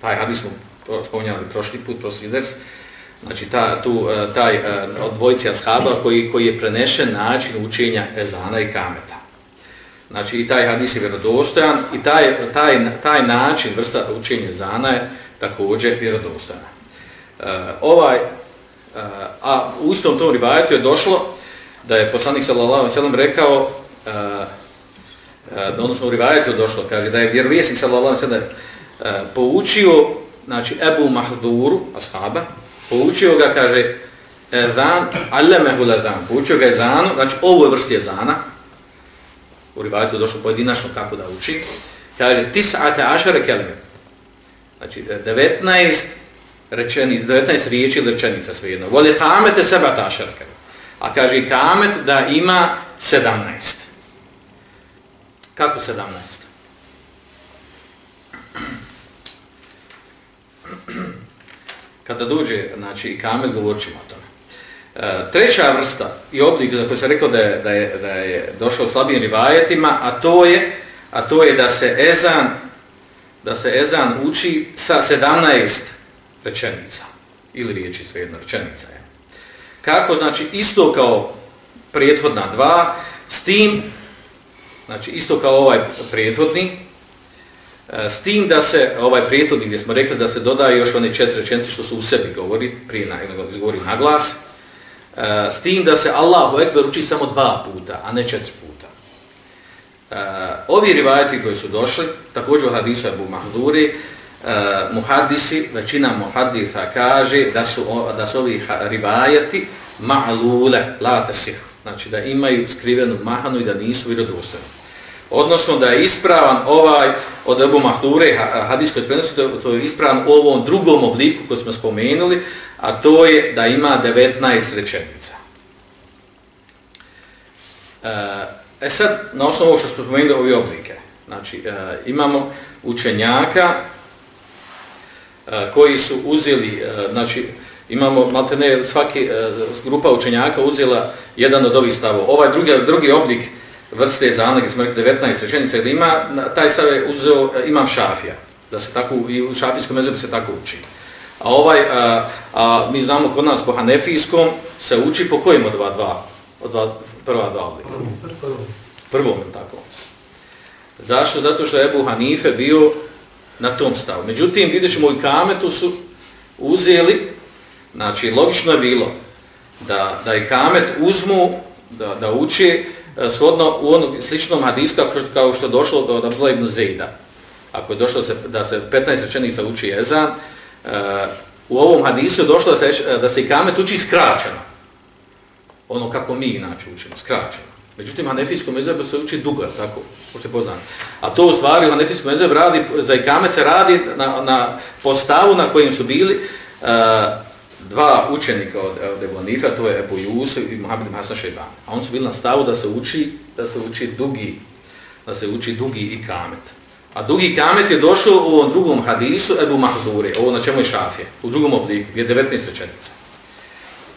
taj hadis smo spominjali prošli put, prošli ders, znači ta, tu, e, taj e, od dvojice ashaba koji, koji je prenešen način učenja ezana i kameta. Znači i taj hadis je vjerodostojan i taj, taj, taj način vrsta učenja ezana je također vjerodostojan. Uh, ovaj, uh, a u istom tom rivajetu je došlo da je poslanik sallallahu alejhi ve sellem rekao uh, uh, odnosno u rivajetu je došlo kaže da je vjerovjesnik sallallahu alejhi ve sellem uh, poučio znači Ebu Mahduru ashaba poučio ga, kaže, ezan, allemehu ledan, poučio ga ezanu, znači ovo je vrsti ezana, u rivajtu došlo pojedinačno kako da uči, kaže, tis'ate ašare kelime, znači 19 rečenica, 19 riječi ili rečenica svejedno, voli kamete seba ašare a kaže kamet da ima 17. Kako 17? kada dođe, znači, i kamet, govorit ćemo o tome. E, treća vrsta i oblik za koju sam rekao da je, da je, da je došao slabijim rivajetima, a to je, a to je da se ezan, da se ezan uči sa 17 rečenica ili riječi svejedno rečenica. Je. Kako, znači, isto kao prethodna dva, s tim, znači, isto kao ovaj prethodni, e, s tim da se, ovaj prethodni gdje smo rekli da se dodaje još one četiri rečenice što su u sebi govori, prije na, govori na glas, e, s tim da se Allahu Ekber uči samo dva puta, a ne četiri puta. E, ovi rivajati koji su došli, također u hadisu Abu Mahduri, Eh, uh, muhadisi, većina muhadisa kaže da su, da su ovi rivajati ma'lule, la tasih, znači da imaju skrivenu mahanu i da nisu vjerodostojni. Odnosno da je ispravan ovaj od Ebu Mahlure hadijskoj koji to, to je ispravan u ovom drugom obliku koji smo spomenuli, a to je da ima 19 rečenica. Uh, E sad, na osnovu što smo spomenuli ovi oblike, znači eh, imamo učenjaka koji su uzeli, e, znači imamo, malte ne, svaki e, grupa učenjaka uzela jedan od ovih stavova. Ovaj drugi, drugi oblik vrste za anagi smo rekli 19 rečenica, ili ima, taj stav je uzeo e, imam šafija, da se tako, i u šafijskom mezobu se tako uči. A ovaj, a, a, mi znamo kod nas po hanefijskom se uči po kojim od ova dva, od dva, prva dva oblika. Prvom, tako. Zašto? Zato što je Ebu Hanife bio na tom stavu. Međutim, vidjet ćemo i kametu su uzeli, znači logično je bilo da, da i kamet uzmu, da, da uči e, shodno u onom sličnom hadisku kao što je došlo do Abdullah ibn Zejda. Ako je došlo se, da se 15 rečenica uči jezan, uh, e, u ovom hadisu je došlo da se, da se i kamet uči skraćeno ono kako mi inače učimo, skraćeno. Međutim, hanefijskom mezebu se uči duga, tako, možete poznati. A to u stvari u hanefijskom mezebu radi, za ikamet se radi na, na postavu na kojim su bili uh, dva učenika od, od Ebu Hanifa, to je Ebu Jusuf i Mohamed Hasan Šeiban. A oni su bili na stavu da se uči, da se uči dugi, da se uči dugi ikamet. A dugi ikamet je došao u ovom drugom hadisu Ebu Mahdure, ovo na čemu je šafje, u drugom obliku, gdje je 19 rečenica.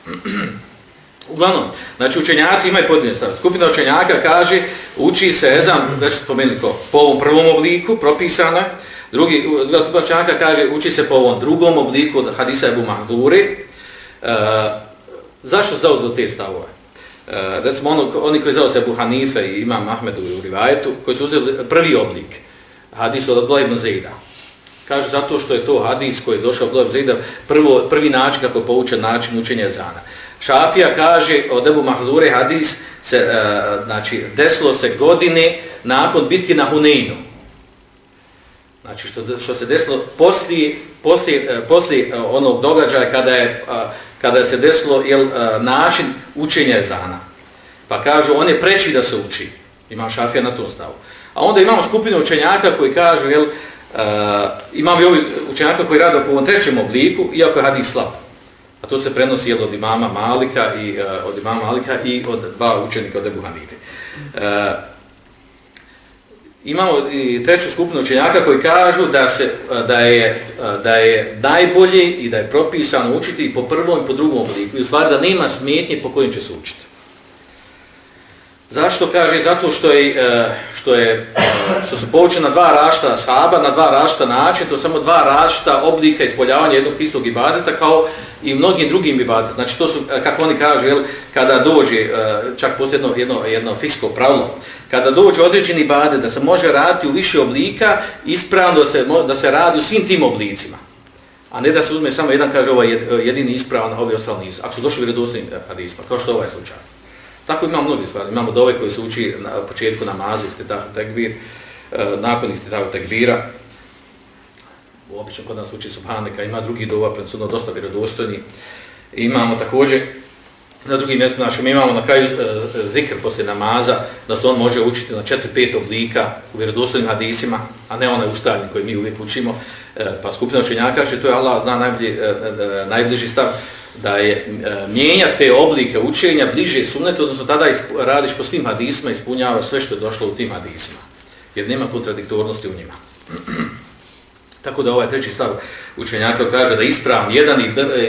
Uglavnom, znači učenjaci imaju podijeljeni stav. Skupina učenjaka kaže, uči se ezan, već smo spomenuli ko, po ovom prvom obliku, propisano Drugi, druga skupina učenjaka kaže, uči se po ovom drugom obliku od hadisa Ebu Mahduri. E, zašto zauzeli te stavove? E, recimo, ono, oni koji zauzeli Ebu Hanife i Imam Ahmedu i Urivajetu, koji su uzeli prvi oblik, hadisa od Abdullah ibn Zejda. Kaže, zato što je to hadis koji je došao od Abdullah ibn Zejda, prvo, prvi način kako je poučen način učenja ezana. Šafija kaže od Ebu Mahdure hadis se, uh, znači, desilo se godine nakon bitke na Huneinu. Znači, što, što se desilo poslije, poslije, e, poslije e, onog događaja kada je, kada kada se desilo jel, način učenja zana. Pa kažu, on je preći da se uči. Imam Šafija na tom stavu. A onda imamo skupinu učenjaka koji kažu, jel, uh, imamo i ovi učenjaka koji rade po ovom trećem obliku, iako je hadis slab. A to se prenosi od imama Malika i uh, od imama Malika i od dva učenika od Ebu Hanife. Uh, imamo i treću skupinu učenjaka koji kažu da se e, da je da je najbolje i da je propisano učiti po prvom i po drugom obliku i u stvari da nema smetnje po kojim će se učiti. Zašto kaže? Zato što je, e, što je e, što su poučena dva rašta sahaba na dva rašta način, to samo dva rašta oblika ispoljavanja jednog istog ibadeta kao i mnogim drugim ibadetima. Znači to su, e, kako oni kažu, jel, kada dođe, čak poslije jedno, jedno, jedno fisko pravilo, kada dođe određeni ibadet da se može raditi u više oblika, ispravno da se, da se radi u svim tim oblicima. A ne da se uzme samo jedan, kaže ovaj jedini ispravan, a ovi ostali nisu. Ako su došli vjerodostojni hadisma, kao što ovaj slučaj. Tako ima mnogi stvari. Imamo dove koji se uči na početku namaza, istitahu tekbir, e, nakon istitahu tekbira. Obično kod nas uči subhanika, ima drugi dova, predsudno dosta vjerodostojni. Imamo također, na drugim mjestu našem, imamo na kraju e, zikr poslije namaza, da se on može učiti na četiri, pet oblika u vjerodostojnim hadisima, a ne onaj ustavljen koji mi uvijek učimo. E, pa skupina učenjaka, što to je Allah zna najbliži, e, e, e, najbliži stav, da je e, mijenja te oblike učenja bliže sunnetu, odnosno tada radiš po svim hadisma, ispunjava sve što je došlo u tim hadisma, jer nema kontradiktornosti u njima. Tako da ovaj treći stav učenjaka kaže da ispravni jedan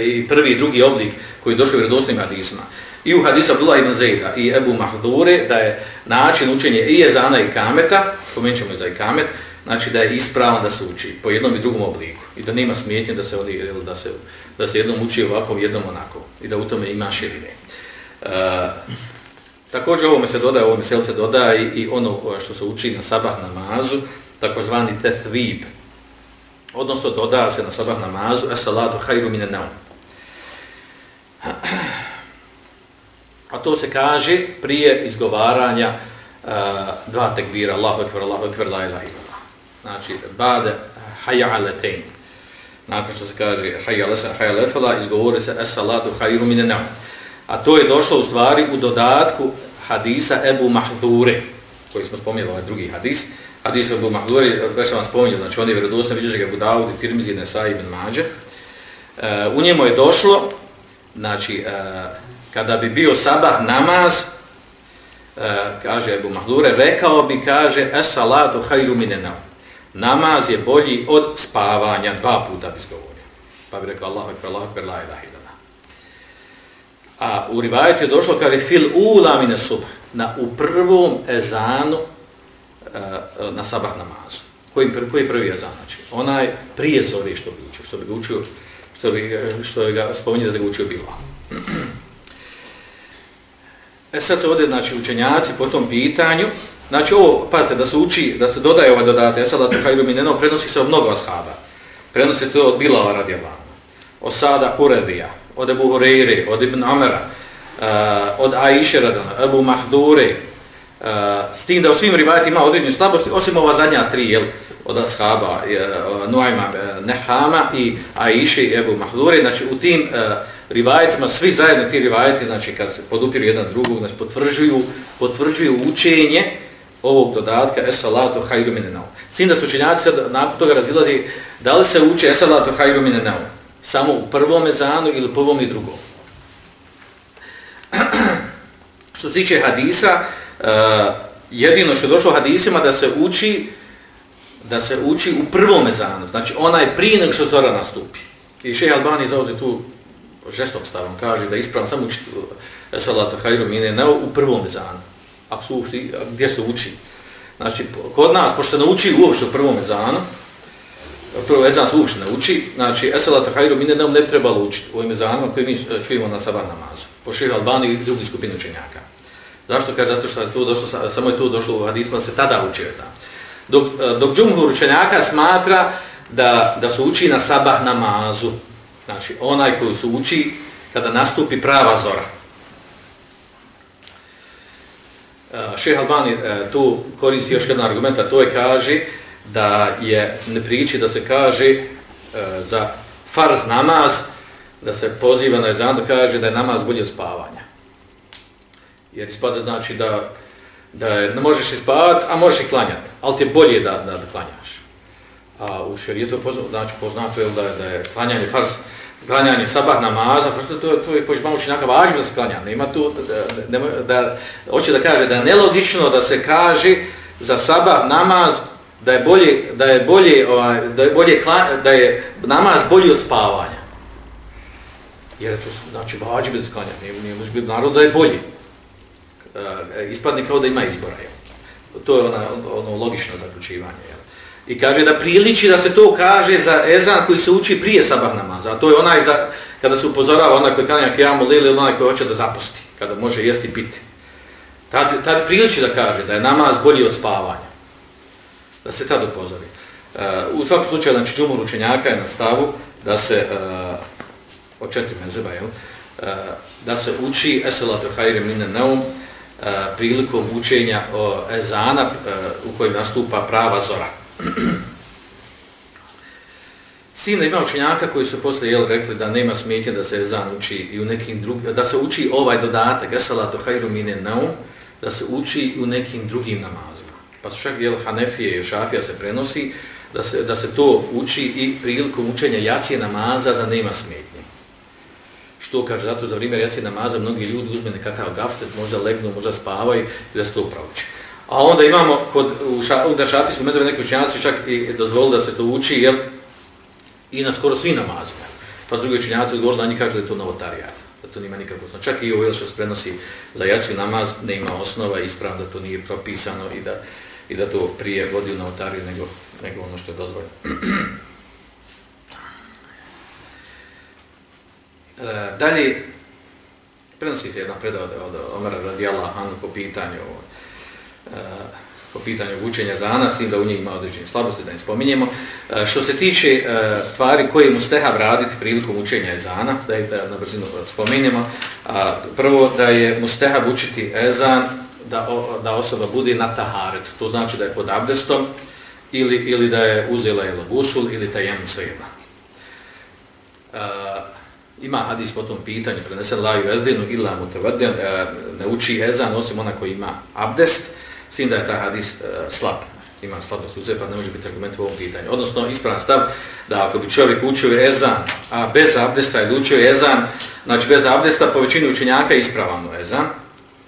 i prvi i drugi oblik koji je došao u vjerodostojnim hadisima. I u hadisu Abdullah ibn Zejda i Ebu Mahdure da je način učenja i jezana i kameta, pomenut ćemo za i kamet, znači da je ispravan da se uči po jednom i drugom obliku i da nema smijetnje da se oni da se da se jednom uči ovako jednom onako i da u tome ima širine. E, također ovome se dodaje, ovo se se dodaje i, i ono što se uči na sabah namazu, takozvani tethvib. Odnosno dodaje se na sabah namazu as-salatu khairu minan naum. A to se kaže prije izgovaranja uh, dva tekbira, Allahu ekber, Allahu ekber, la ilaha illallah. Znači, bad hayya alatayn. Nakon što se kaže hayya lasa hayya lafala izgovori se as-salatu khairu minan naum. A to je došlo u stvari u dodatku hadisa Ebu Mahdure, koji smo spomenuli, ovaj drugi hadis. Hadis Abu Mahdure, već sam vam spomenuo, znači on je vjerodostan, vidiš ga je Dawud i Tirmizi, Nesai ibn Mađe. Uh, u njemu je došlo, znači, e, kada bi bio sabah namaz, e, kaže Abu Mahdure, rekao bi, kaže, es salatu hajru minenam. Namaz je bolji od spavanja, dva puta bi izgovorio. Pa bi rekao, Allahu ekber, Allahu ekber, la ilaha ilana. A u rivajetu je došlo, kaže, fil ula mine subh, na, u prvom ezanu Eh, na sabah namazu. Koji, koji prvi ezan? Znači, onaj prije zori što bi učio, što bi ga učio, što bi, eh, što bi ga spominje da se ga učio bilo. E sad se ovdje, znači, učenjaci po tom pitanju, znači ovo, pazite, da se uči, da se dodaje ovaj dodate, sada Tehajru Mineno, prenosi se od mnogo ashaba. Prenosi to od Bilala radi od Sada Kuredija, od Ebu Hureyre, od Ibn Amera, uh, eh, od Aisha radana, Ebu Mahdure, Eh, s tim da u svim rivajati ima određene slabosti, osim ova zadnja tri, jel, od ashaba, eh, Nuajma eh, Nehama i Aiši i Ebu Mahdure, znači u tim uh, rivajetima, svi zajedno ti rivajeti, znači kad se podupiru jedan drugog, znači potvrđuju, potvrđuju učenje ovog dodatka esalatu hayru minenau. tim da su učenjaci sad nakon toga razilazi da li se uče esalatu hayru minenau samo u prvom ezanu ili prvom i drugom. što se tiče hadisa, uh, Eh, jedino što je došlo hadisima da se uči da se uči u prvom ezanu, znači onaj prije nego što zora nastupi. I šeha Albani zauzi tu žestok stavom, kaže da ispravno samo uči eh, salatu hajru mine ne u prvom ezanu. Ako su uči, gdje se uči? Znači, kod nas, pošto se nauči uopšte u prvom ezanu, prvo ezan se uopšte ne uči, znači, eh, esalata hajru mine ne, ne treba učiti u ovim ezanima koje mi čujemo na sabah namazu. Po šeha Albani i drugi skupini učenjaka. Zašto? Kaže, zato što je tu došlo, samo je tu došlo u hadisma se tada uči ezan. Dok, e, dok džumhur učenjaka smatra da, da se uči na sabah namazu, Znači, onaj koji se uči kada nastupi prava zora. E, uh, Šeha Albani e, tu koristi još jedan argument, a to je kaže da je ne priči da se kaže za farz namaz, da se poziva na ezan, da kaže da je namaz bolje od spavanja. Jer ispada znači da, da ne možeš ispavati, a možeš i klanjati, ali ti je bolje da, da, da klanjaš. A u šerijetu je poznato, znači poznato je da je, da je klanjanje farz, klanjanje sabah namaza, pa fars, to, to je pođe malo učinjaka važno da se klanja. Nema tu, da, da, da, hoće da kaže da je nelogično da se kaže za sabah namaz da je bolje, da je bolje, ovaj, da je bolje da je namaz bolji od spavanja. Jer to znači vađi bez klanja, ne, ne može biti narod da je bolji. Uh, ispadne kao da ima izbora. Jel? To je ona, ono logično zaključivanje. Jel? I kaže da priliči da se to kaže za ezan koji se uči prije sabah namaza. A to je onaj za, kada se upozorava onaj koji kanja kijamu lili ili onaj koji hoće da zapusti, kada može jesti i piti. Tad, tad priliči da kaže da je namaz bolji od spavanja. Da se tad upozori. Uh, u svakom slučaju, znači džumur učenjaka je na stavu da se, eh, uh, od četiri mezeba, jel? Uh, da se uči eselatu hajri mine neum uh, E, prilikom učenja o ezana e, u kojem nastupa prava zora. Sina ima učenjaka koji su posle jel, rekli da nema smetnje da se ezan uči i u nekim drugim, da se uči ovaj dodatak, esalatu hajru mine naum, da se uči i u nekim drugim namazima. Pa su čak jel, Hanefije i Šafija se prenosi da se, da se to uči i prilikom učenja jacije namaza da nema smetnje. Što kaže, zato za vrijeme jacije namaza mnogi ljudi uzme nekakav gaflet, možda legnu, možda spavaju i da se to upravuči. A onda imamo kod u, ša, u šafijskom mezovu neki učenjaci čak i dozvolili da se to uči, jel, I na skoro svi namazima. Pa s drugi učenjaci odgovorili, oni kažu da je to novotarijat. Da to nima nikakvo osnova. Čak i ovo što se prenosi za jaciju namaz, ne ima osnova, ispravno da to nije propisano i da, i da to prije vodi u novotariju nego, nego ono što je dozvoljeno. E, dalje, prenosi se jedna predava od Omara radijallahu anhu po pitanju uh, po pitanju učenja za nas, da u njih ima određene slabosti, da ne spominjemo. E, što se tiče e, stvari koje mu stehav raditi prilikom učenja ezana, da je da na brzinu spominjemo, prvo da je mu stehav učiti ezan da, o, da osoba bude na taharet, to znači da je pod abdestom ili, ili da je uzela ili gusul ili tajem svejedna. Uh, ima hadis po tom pitanju, prenesen laju ezinu illa mutavadden, e, ne uči ezan osim ona koji ima abdest, sin da je ta hadis e, slab, ima slabost u pa ne može biti argument u ovom pitanju. Odnosno, ispravan stav da ako bi čovjek učio ezan, a bez abdesta ili učio ezan, znači bez abdesta, po većini učenjaka je ispravan ezan,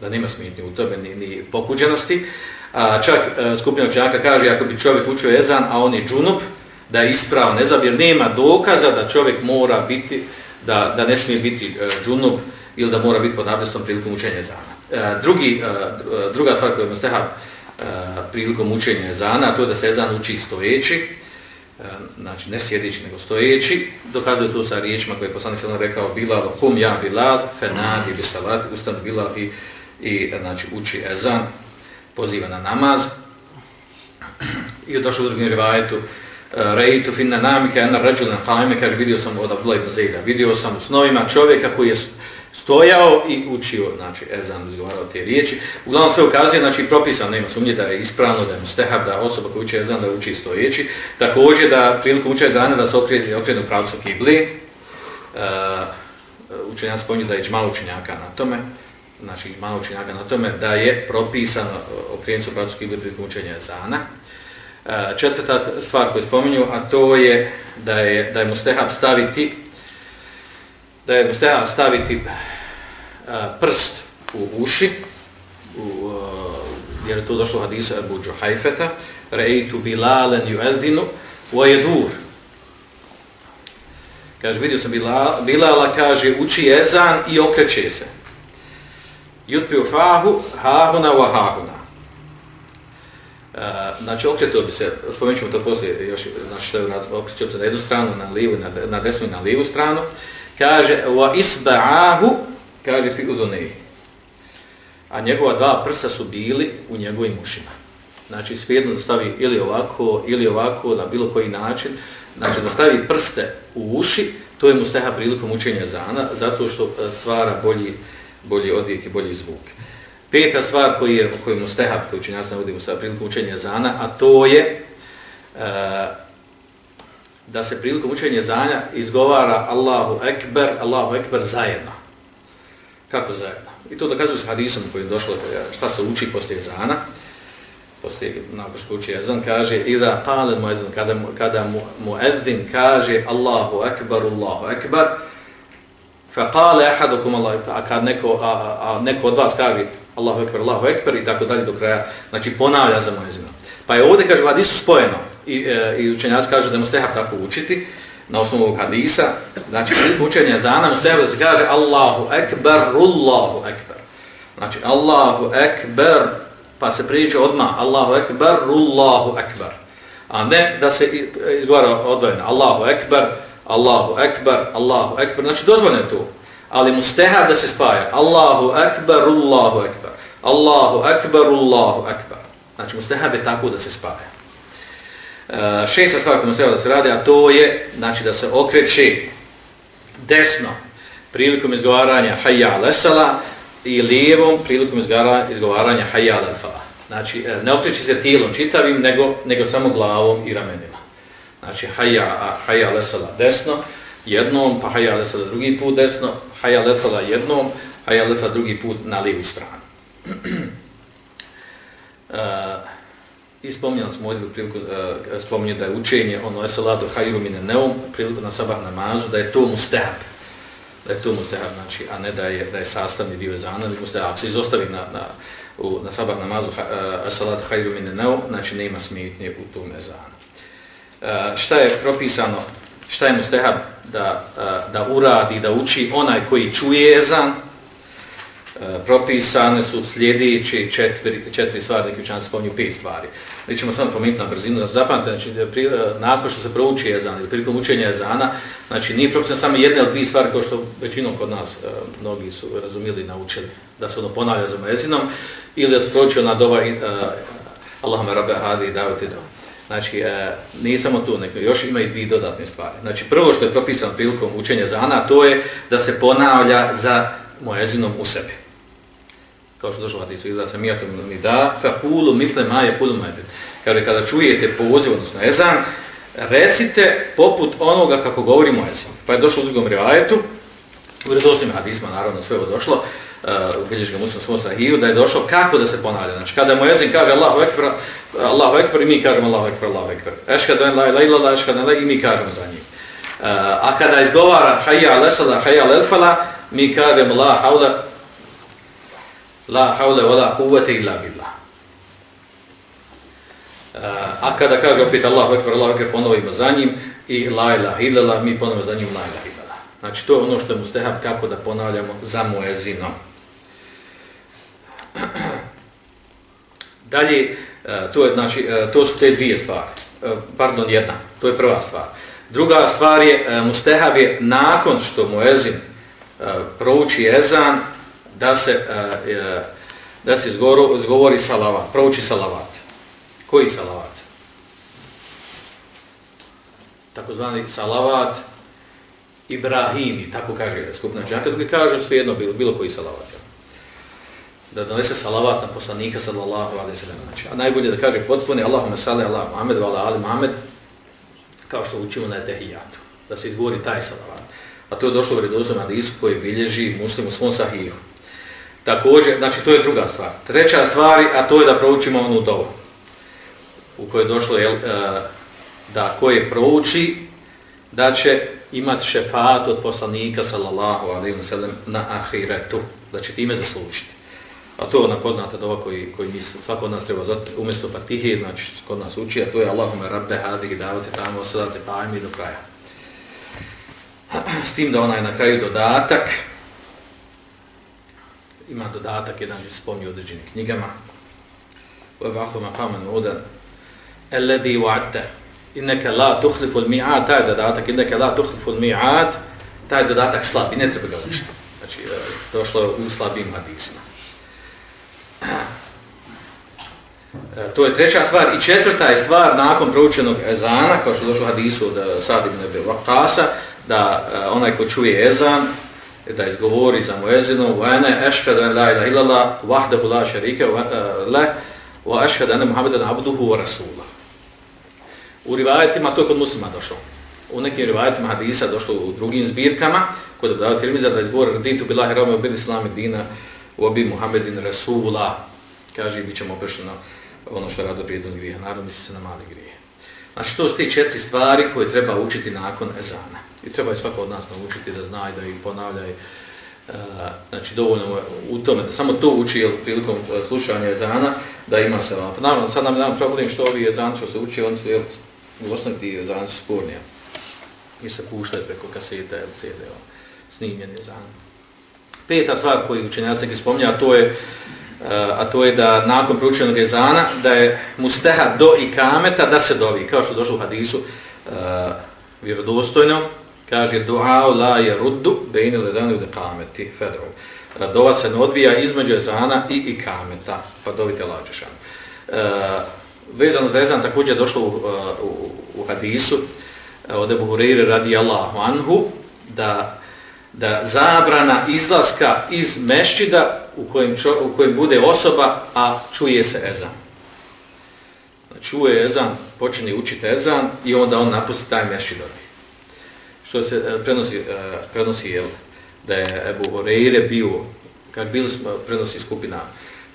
da nema smitnje u tome ni, ni pokuđenosti, a čak uh, skupina učenjaka kaže ako bi čovjek učio ezan, a on je džunup, da je ispravan ezan, jer nema dokaza da čovjek mora biti da, da ne smije biti uh, džunub ili da mora biti pod abdestom prilikom učenja ezana. Uh, drugi, uh, druga stvar koju je mustahab uh, prilikom učenja ezana, to je da se ezan uči stojeći, znači ne sjedići nego stojeći, dokazuje to sa riječima koje je poslanik sallam rekao Bilal, kum ja Bilal, fenadi bi salat, ustan Bilal i, i znači, uči ezan, poziva na namaz. I došlo u drugim rivajetu, Rejtu finna namike, ena ređulna qajme, kaže, vidio sam od Abdullah ibn Zejda, vidio sam u snovima čovjeka koji je stojao i učio, znači, ezan, izgovarao te riječi. Uglavnom sve ukazuje, znači, propisano, nema sumnje da je ispravno, da je mustehab, da osoba koja uči ezan, da uči stojeći. Također, da priliku uče ezana, da se okrije, okrije u pravcu kibli. E, uh, učenjak spominje da je džmal učenjaka na tome, znači, džmal učenjaka na tome, da je propisano okrijenje u pravcu kibli prilikom učenja ezana. Uh, E, četvrta stvar koju spominju, a to je da je, da je mustehab staviti da je mustehab staviti e, prst u uši, u, e, jer je to došlo hadisa Abu Džuhajfeta, reitu bilalen ju eldinu, u ajedur. Kaže, vidio sam Bilala, Bilala, kaže, uči ezan i okreće se. Jutpi u fahu, hahuna wa hahuna. Znači okretio bi se, spomenut ćemo to poslije još, znači što je uradio, okretio se na jednu stranu, na livu, na, na desnu i na livu stranu, kaže, wa isba'ahu, kaže fi udoneji. A njegova dva prsta su bili u njegovim ušima. Znači, svijedno da stavi ili ovako, ili ovako, na bilo koji način, znači da stavi prste u uši, to je mu steha prilikom učenja zana, zato što e, stvara bolji, bolji odijek i bolji zvuk. Peta stvar koji je, koji je mustehab, koji ću nas navodimo sa prilikom učenja zana, a to je e, da se prilikom učenja zana izgovara Allahu Ekber, Allahu Ekber zajedno. Kako zajedno? I to dokazuju s hadisom koji je došlo, e, šta se uči poslije zana, poslije, nakon što uči jezan, kaže, ida pale muedin, kada, mu, kada mu, muedin kaže Allahu Ekber, Allahu Ekber, fa kale ahadukum Allah, a kad neko, a, a, neko od vas kaže Allahu ekber, Allahu ekber i tako dalje do kraja. Znači ponavlja za muezina. Pa je ovdje, kaže, hadisu spojeno i, e, i učenjac kaže da mu stehab tako učiti na osnovu ovog hadisa. Znači, priliku učenja za nam stehab da se kaže Allahu ekber, Allahu ekber. Znači, Allahu ekber, pa se priča odma Allahu ekber, Allahu ekber. A ne da se izgovara odvojeno Allahu ekber, Allahu ekber, Allahu ekber. Znači, dozvoljeno to ali mustehab da se spaja. Allahu akbar, Allahu akbar. Allahu akbar, Allahu akbar. Znači mustehab je tako da se spaja. Uh, šesta stvar koja mustehab da se radi, a to je znači da se okreće desno prilikom izgovaranja hayya lesala i lijevom prilikom izgovaranja hayya al-fala. Znači e, ne okreće se tijelom čitavim, nego, nego samo glavom i ramenima. Znači hayya, hayya lesala desno, jednom, pa hayya lesala drugi put desno, haja jednom, haja lefa drugi put na lijevu stranu. uh, I spominjali smo ovdje priliku, uh, da je učenje ono esalatu hajru mine neum, priliku na sabah namazu, da je to mustahab. Da je to mustahab, znači, a ne da je, da je sastavni dio zana, da mustahab. Se izostavi na, na, u, na sabah namazu uh, esalatu hajru mine neum, znači nema smetnje u tom ezanu. Uh, šta je propisano šta je mustahab? Da, da uradi, da uči onaj koji čuje ezan, propisane su sljedeći četiri, četiri stvari, neki učenci spominju pet stvari. Mi ćemo samo pomenuti na brzinu, znači, znači, da zapamte, znači, pri, nakon što se prouči jezan ili prilikom učenja jezana, znači nije propisano samo jedne ili dvije stvari kao što većinom kod nas mnogi su razumijeli i naučili, da se ono ponavlja za mojezinom, ili da se prouči ona dova uh, Allahumma rabbe hadi i davati do. Znači, e, nije samo tu, neko, još ima i dvije dodatne stvari. Znači, prvo što je propisano prilikom učenja zana, to je da se ponavlja za mojezinom u sebi kao što došlo hadisu izla samijatom ni da fa kulu misle ma pulu majedin. kaže kada čujete poziv odnosno ezan recite poput onoga kako govori mojezin. pa je došlo u drugom rivajetu u redosnim hadisma naravno sve ovo došlo uh, vidiš ga muslim svom sahiju da je došlo kako da se ponavlja znači kada mojezin kaže Allahu ekber Allahu ekber i mi kažemo Allahu ekber Allahu ekber ešhadu en la ilaha illa Allah en la i mi kažemo za njih. uh, a kada izgovara hayya ala sala hayya ala fala mi kažemo la haula la haule wala kuvvete illa billah. Eh, a kada kaže opet Allahu ekber, Allahu ekber, ponovimo za njim i la ilaha illallah, mi ponovimo za njim la ilaha illallah. Znači to je ono što je mustehab kako da ponavljamo za muezinom. Dalje, e, to, je, znači, e, to su te dvije stvari. E, pardon, jedna. To je prva stvar. Druga stvar je, mustehab je nakon što muezin prouči ezan, da se da se izgovori, izgovori salavat, prouči salavat. Koji salavat? Takozvani salavat Ibrahimi, tako kaže skupna džaka, dok kaže sve jedno bilo, bilo koji salavat. Da donese salavat na poslanika sallallahu alaihi sallam. Znači, a najbolje da kaže potpuni Allahumma salli Allah Muhammed wa ala ali Muhammed kao što učimo na etehijatu, Da se izgovori taj salavat. A to je došlo u redozom Adisku koji bilježi muslim u svom sahihu. Također, znači to je druga stvar. Treća stvar, a to je da proučimo onu dovu. U kojoj je došlo jel, e, da ko je prouči, da će imati šefat od poslanika sallallahu alaihi wa sallam na ahiretu. Da će time zaslužiti. A to je ona poznata dova koji, koji mi Svako od nas treba zvati umjesto fatihe, znači kod nas uči, a to je Allahume rabbe hadih davate tamo osadate pa do kraja. S tim da onaj na kraju dodatak, ima dodatak jedan iz spomni određenih knjigama. U ebahu maqaman udan. Alladhi wa'adta innaka la tukhlifu al-mi'ad. Taj dodatak innaka la tukhlifu al-mi'ad. Taj dodatak slab i ne treba ga učiti. Znači, eh, došlo je u slabim hadisima. E, to je treća stvar. I četvrta je stvar, nakon proučenog ezana, kao što je došlo u hadisu od e, Sad ibn Nebe Vakasa, da e, onaj ko čuje ezan, da izgovori za muezinu wa ana ashhadu an la ilaha illa allah wahdahu la sharika la wa ashhadu anna muhammadan abduhu wa rasuluhu. U rivajetima to kod muslima došlo. U nekim rivajetima hadisa došlo u drugim zbirkama. Kod da Tirmiza da izgovori raditu billahi u bin islami dina uh, obi Muhammedin rasula kaže bi ćemo prešli na ono što rado prijednog grija naravno misli se na mali grije znači to su te četiri stvari koje treba učiti nakon ezana I treba je svako od nas naučiti da zna i da ih ponavlja. I, e, znači, dovoljno u tome da samo to uči jel, prilikom e, slušanja jezana, da ima se vap. Naravno, sad nam nam problem što ovi jezani što se uči, oni su jel, u osnovi ti jezani su spornije. I se puštaju preko kaseta ili CD, snimljen jezan. Peta stvar koju učenjaci neki spominja, a to je eh, a to je da nakon proučenog ezana da je musteha do i kameta da se dovi, kao što došlo u hadisu uh, vjerodostojno, kaže dua la je ruddu bejne ledanu wa kameti fedru. Eh, dova se ne odbija između ezana i ikameta pa dovite lađešan uh, vezano za ezan također došlo u, uh, u, u hadisu uh, od Ebu Hureyre radijallahu anhu da da zabrana izlaska iz mešćida u kojem, čo, u kojem bude osoba, a čuje se ezan. Čuje ezan, počne učiti ezan i onda on napusti taj mešćid ovdje. što se e, prenosi, e, prenosi jel, da je Ebu Horeire bio, kad bili smo, prenosi skupina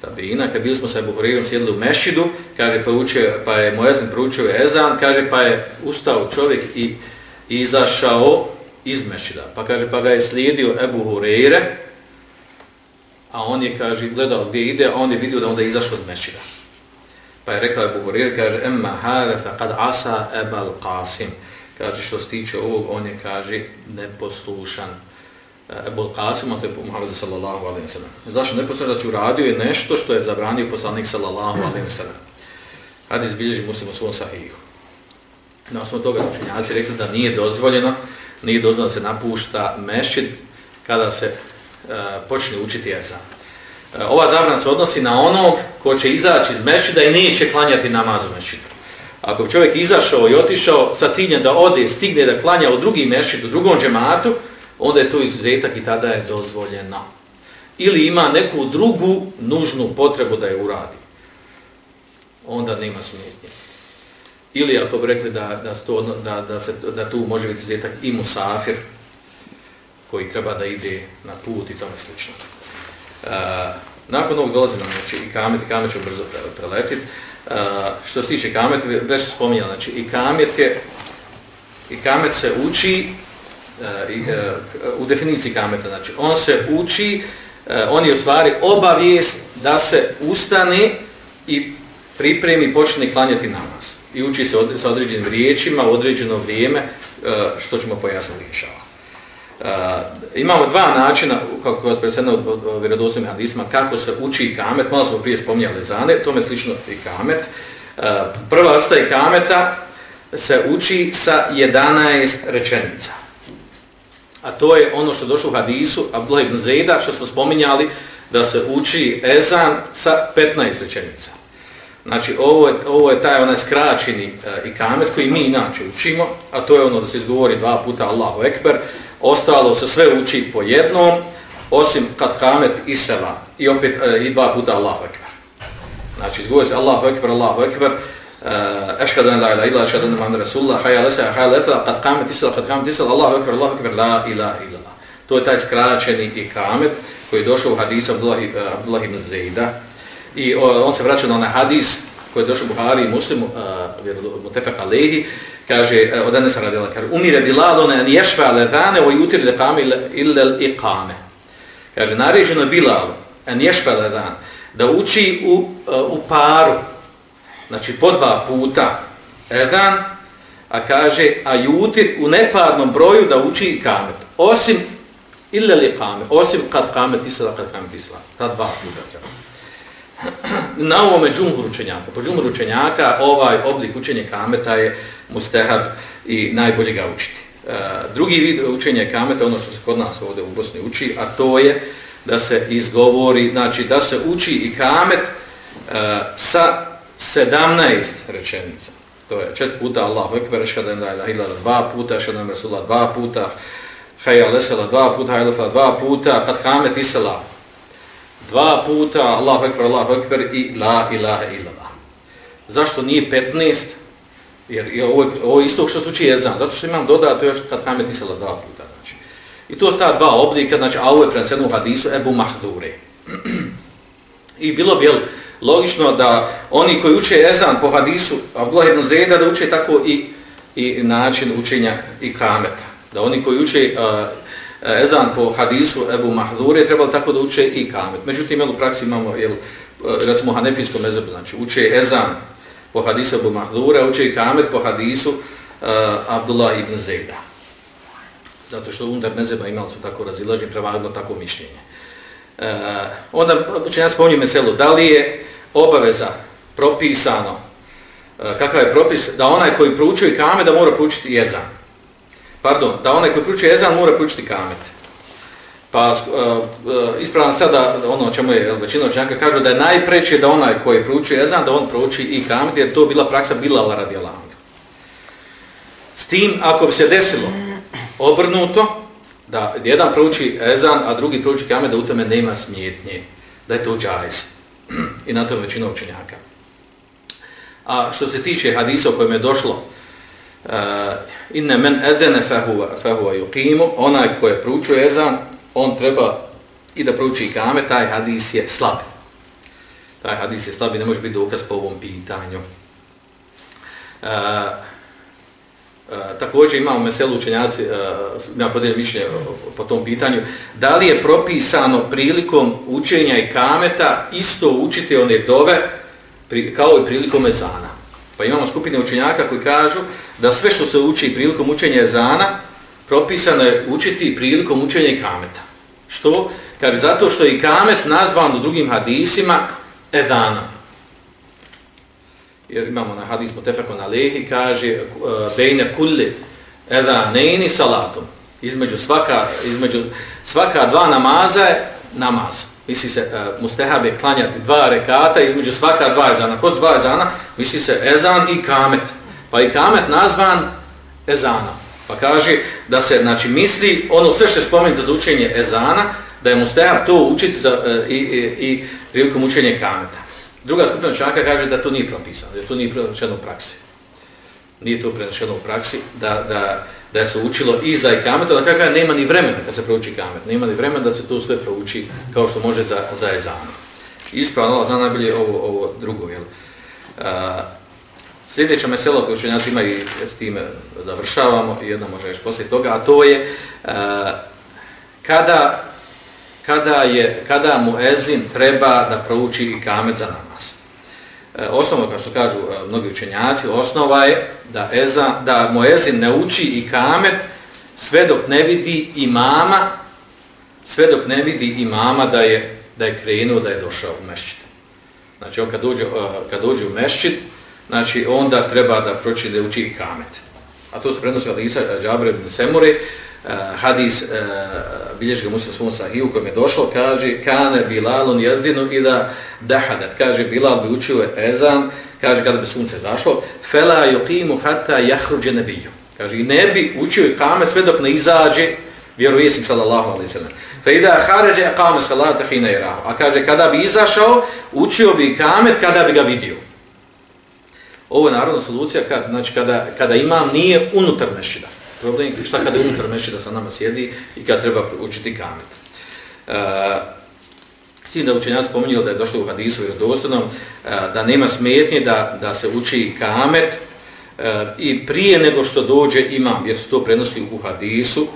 Tabina, kad bili smo sa Ebu Horeirom sjedili u mešćidu, kaže, pa, učio, pa je Mojezin proučio Ezan, kaže, pa je ustao čovjek i izašao iz Mešida. Pa kaže, pa ga je slijedio Ebu Hureyre, a on je, kaže, gledao gdje ide, a on je vidio da onda je izašao od Mešida. Pa je rekao Ebu Hureyre, kaže, emma hale faqad asa ebal qasim kaže što se tiče ovog, on je, kaže, neposlušan. E, Ebol Qasim, to je Muhammed sallallahu alaihi wa sallam. Zašto neposlušan? Znači uradio je nešto što je zabranio poslanik sallallahu alaihi wa sallam. Hadis bilježi muslim u svom sahihu. Na osnovu toga su činjaci rekli da nije dozvoljeno, nije dozvoljeno se napušta mešćid kada se e, počne učiti jezan. E, ova zabrana se odnosi na onog ko će izaći iz mešćida i neće klanjati namaz u mešćidu. Ako bi čovjek izašao i otišao sa ciljem da ode, stigne da klanja u drugi mešćid, u drugom džematu, onda je to izuzetak i tada je dozvoljeno. Ili ima neku drugu nužnu potrebu da je uradi. Onda nema smetnje. Ili ako bi rekli da, da, sto, da, da, se, da tu može biti izuzetak i musafir, koji treba da ide na put i tome slično. Uh, nakon ovog dolazimo, znači i kamet, i kamet ću brzo preletiti. Uh, e, što se tiče kamet, već se spominjala, znači i kamet je, i kamet se uči uh, u definiciji kameta, znači on se uči, e, on je u stvari obavijest da se ustane i pripremi i počne klanjati namaz. I uči se od, sa određenim riječima u određeno vrijeme, e, što ćemo pojasniti inšala. Uh, imamo dva načina, kako je presjedno od, od, od vjerodostojnih hadisma, kako se uči kamet, malo smo prije spominjali zane, tome slično i kamet. Uh, prva vrsta i kameta se uči sa 11 rečenica. A to je ono što je došlo u hadisu, Abdullah ibn Zejda, što smo spominjali, da se uči ezan sa 15 rečenica. Znači, ovo je, ovo je taj onaj skraćeni e, ikamet koji mi inače učimo, a to je ono da se izgovori dva puta Allahu Ekber, ostalo se sve uči po jednom, osim kad kamet i sela, i opet e, i dva puta Allahu Ekber. Znači, izgovori se Allahu Ekber, Allahu Ekber, e, ešhadu an la ilaha illa ešhadu anna muhammadan rasulullah hayya ala salat hayya ala falah qad qamat isla Allahu Ekber, Allahu Ekber, la ilaha illa to je taj skraćeni ikamet koji je došao u hadisu Abdullah, e, Abdullah ibn Zejda i e, on se vraća na onaj hadis koji je došao Buhari i Muslimu e, uh, mutefak alehi kaže e, od Anesa radila kaže umire Bilal an yashfa ala dhane o yutir li qami illa iqame kaže naređeno je Bilal en yashfa ala da uči u, uh, u paru znači po dva puta edan a kaže a jutir u neparnom broju da uči i kamet osim illa li qame osim kad kamet isla kad kamet isla. Ta dva puta treba. na ovome džumhur učenjaka. Po džumhur učenjaka ovaj oblik učenja kameta je mustehab i najbolje ga učiti. E, drugi vid učenja kameta, ono što se kod nas ovdje u Bosni uči, a to je da se izgovori, znači da se uči i kamet e, sa 17 rečenica. To je četiri puta Allahu Ekber, ešhadu la ilaha illa dva puta, ešhadu Rasulullah dva puta, hayya lesela dva puta, hayya lefa dva puta, kad kamet isela dva puta Allahu ekber, Allahu ekber i la ilaha illallah. Zašto nije 15? Jer je ovo, ovo isto što se uči jezan, zato što imam dodato još kad kamet isela dva puta. Znači. I to sta dva oblika, znači, a ovo je prenosjedno u hadisu Ebu Mahdure. I bilo bi jel, logično da oni koji uče jezan po hadisu Abdullah ibn Zeda da uče tako i, i način učenja i kameta. Da oni koji uče uh, Eh, ezan po hadisu Ebu Mahdure trebalo tako da uče i kamet. Međutim, jel, u praksi imamo, jel, eh, recimo, hanefijskom mezebu, znači uče ezan po hadisu Ebu Mahdure, uče i kamet po hadisu uh, Abdullah ibn Zejda. Zato što unutar mezeba imali su tako razilaženje, prevagno tako mišljenje. Uh, onda će ja spominjem meselu, da li je obaveza propisano, uh, kakav je propis, da onaj koji proučuje kamet da mora proučiti jezan pardon, da onaj koji pručuje ezan mora pručiti kamet. Pa e, e, uh, uh, ispravno sada ono čemu je većina učenjaka kažu da je najpreće da onaj koji pručuje ezan da on pruči i kamet jer to bila praksa Bilala radi Allah. S tim ako bi se desilo obrnuto da jedan pruči ezan a drugi pruči kamet da u tome nema smjetnje da je to džajz i na to većina učenjaka. A što se tiče hadisa o kojem je došlo uh, inne men edene fehuva, fehuva yuqimu, onaj ko je proučio ezan, on treba i da prouči kame, taj hadis je slab. Taj hadis je slab i ne može biti dokaz po ovom pitanju. Uh, uh, također imamo meselu učenjaci, e, uh, ja podijelim mišljenje po tom pitanju, da li je propisano prilikom učenja i kameta isto učiti one dove pri, kao i prilikom ezana? Pa imamo skupine učenjaka koji kažu da sve što se uči prilikom učenja ezana, propisano je učiti prilikom učenja kameta. Što? Kaže, zato što je i kamet nazvan u drugim hadisima ezanom. Jer imamo na hadismu tefako na lehi, kaže, eh, bejne kulli edanejni salatom. Između svaka, između svaka dva namaza je namaz. Misli se, e, uh, mustehabe klanjati dva rekata između svaka dva ezana. Ko dva ezana? Misli se ezan i kamet. Pa i kamet nazvan ezana. Pa kaže da se znači misli ono sve što je spomenuto za učenje ezana, da je mustahab to učiti za, uh, i, i, i prilikom učenja kameta. Druga skupina čaka kaže da to nije propisano, da to nije propisano u praksi. Nije to prenašeno u praksi, da, da, da se učilo i za kameta, da kada nema ni vremena kad se prouči kamet, nema ni vremena da se to sve prouči kao što može za, za ezanu. Ispravno, zna najbolje ovo, ovo drugo, jel? Uh, Sljedeća mesela koju učenjaci ima i s time završavamo, i jedno može još poslije toga, a to je uh, kada, kada, je, kada mu ezin treba da prouči i kamet za namaz. E, Osnovno, kao što kažu e, mnogi učenjaci, osnova je da, eza, da Moezin ne uči i kamet sve dok ne vidi imama, sve dok ne vidi imama da je, da je krenuo, da je došao u mešćit. Znači, on kad dođe, e, kad dođe u mešćit, znači onda treba da proči da uči kamet. A to se prenosi od Isa Džabre ibn Semure, Eh, hadis uh, bilježi ga muslim svom sahiju kojem je došlo, kaže kane Bilalun jedinu i da dahadat, kaže Bilal bi učio ezan, kaže kada bi sunce zašlo, fela yuqimu hatta yahruđe nebiju. Kaže, i ne bi učio i kamet sve dok ne izađe vjerovjesnik sallallahu alaihi sallam. Fe ida haređe kame salata hina irahu. A kaže, kada bi izašao, učio bi kamet kada bi ga vidio. Ovo je naravno solucija kad, znači, kada, kada imam nije unutar mešida. Problem je šta kada unutar mešida sa nama sjedi i kada treba učiti kamet. Uh, e, Sin da učenjaci spominjali da je došlo u hadisu i odostanom, uh, e, da nema smetnje da, da se uči kamet uh, e, i prije nego što dođe imam, jer se to prenosi u hadisu, uh,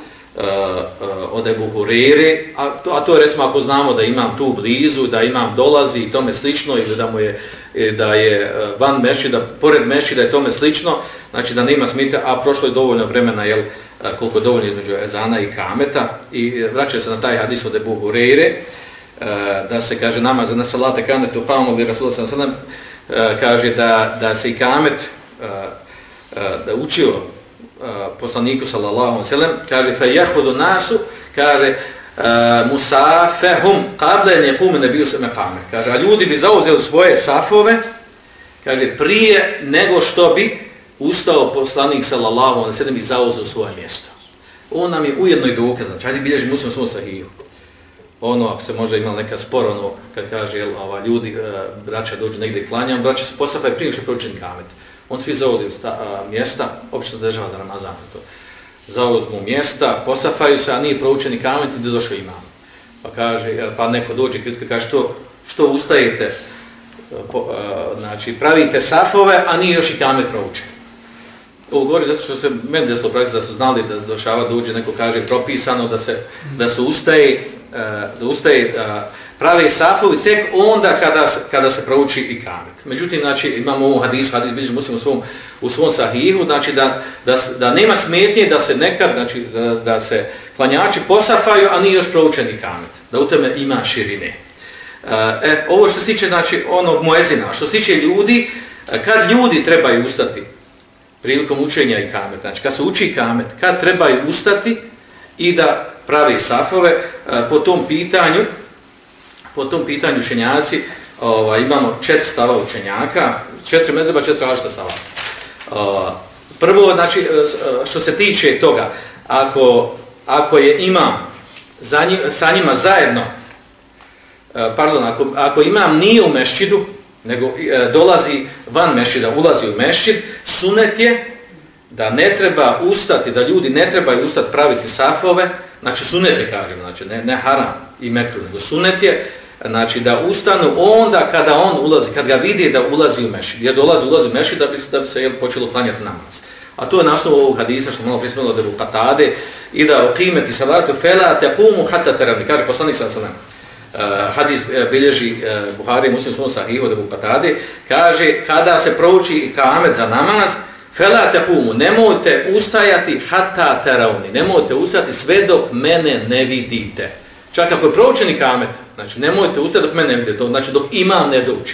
uh, od Ebu Hurere, a to, a to je recimo ako znamo da imam tu blizu, da imam dolazi i tome slično, ili da mu je, E, da je e, van mešida, pored mešida je tome slično, znači da nema smita, a prošlo je dovoljno vremena, jel, e, koliko je dovoljno između Ezana i Kameta, i vraća se na taj hadis od Ebu Hureyre, da se kaže namaz na salate kamet u ono bi Rasulullah sam sadam, kaže da, da se i Kamet da učio poslaniku sallallahu sallam, ve sellem kaže fa yahudu nasu kaže Eh, musafahum qabla an yaqumu nabiyyu maqama kaže a ljudi bi zauzeli svoje safove kaže prije nego što bi ustao poslanik sallallahu alejhi ve sellem i zauzeo svoje mjesto on nam je ujedno i dokaz znači hajde bilježi muslim svom sahih ono ako se može imao neka spor ono kad kaže jel, ova, ljudi eh, braća dođu negdje klanjam braća se posafaju prije što proučeni kamet on svi zauzeo sta, a, mjesta, obično država za Ramazan. To. Zauzmu mjesta, posafaju se, a nije proučeni kamet gdje došao imam. Pa kaže, pa neko dođe kritika, kaže, što, što ustajete, po, a, znači, pravite safove, a nije još i kamen proučen. Ovo govori zato što se meni desilo praksi da su znali da došava dođe, neko kaže propisano da se, da se ustaje, e, da ustaje e, prave safovi tek onda kada se, kada se prouči i kamet. Međutim, znači, imamo ovu hadisu, hadis bilježi muslim u svom, u svom sahihu, znači da, da, da nema smetnje da se nekad, znači da, da se klanjači posafaju, a nije još proučeni kamet. Da u tome ima širine. E, e ovo što se tiče, znači, onog moezina, što se tiče ljudi, kad ljudi trebaju ustati prilikom učenja i kamet, znači kad se uči kamet, kad trebaju ustati i da pravi safove, e, po tom pitanju, po tom pitanju učenjaci ovaj, imamo čet stava učenjaka, četiri mezeba, četiri različita stava. Uh, prvo, znači, e, e, što se tiče toga, ako, ako je imam za njim, sa njima zajedno, pardon, ako, ako imam nije u mešćidu, nego e, dolazi van mešida, ulazi u mešid, sunet je da ne treba ustati, da ljudi ne trebaju ustati praviti safove, znači sunet je, kažem, znači, ne, ne haram i mekru, nego sunet je znači da ustanu onda kada on ulazi, kad ga vidi da ulazi u mešid, jer dolazi, ulazi u mešid da bi, da bi se jel, počelo klanjati namaz. A to je naslov ovog hadisa što malo prismjelo da u katade i da okimeti salatu fela te kumu hata teravni, kaže poslanik sam salam uh, hadis eh, bilježi uh, Buhari muslim sun sahih od Ebu Katade, kaže kada se prouči kamet za namaz, Fela te pumu, nemojte ustajati hata terauni, nemojte ustajati sve dok mene ne vidite. Čak ako je proučeni kamet, znači nemojte ustajati dok mene ne vidite, to znači dok imam ne dođe.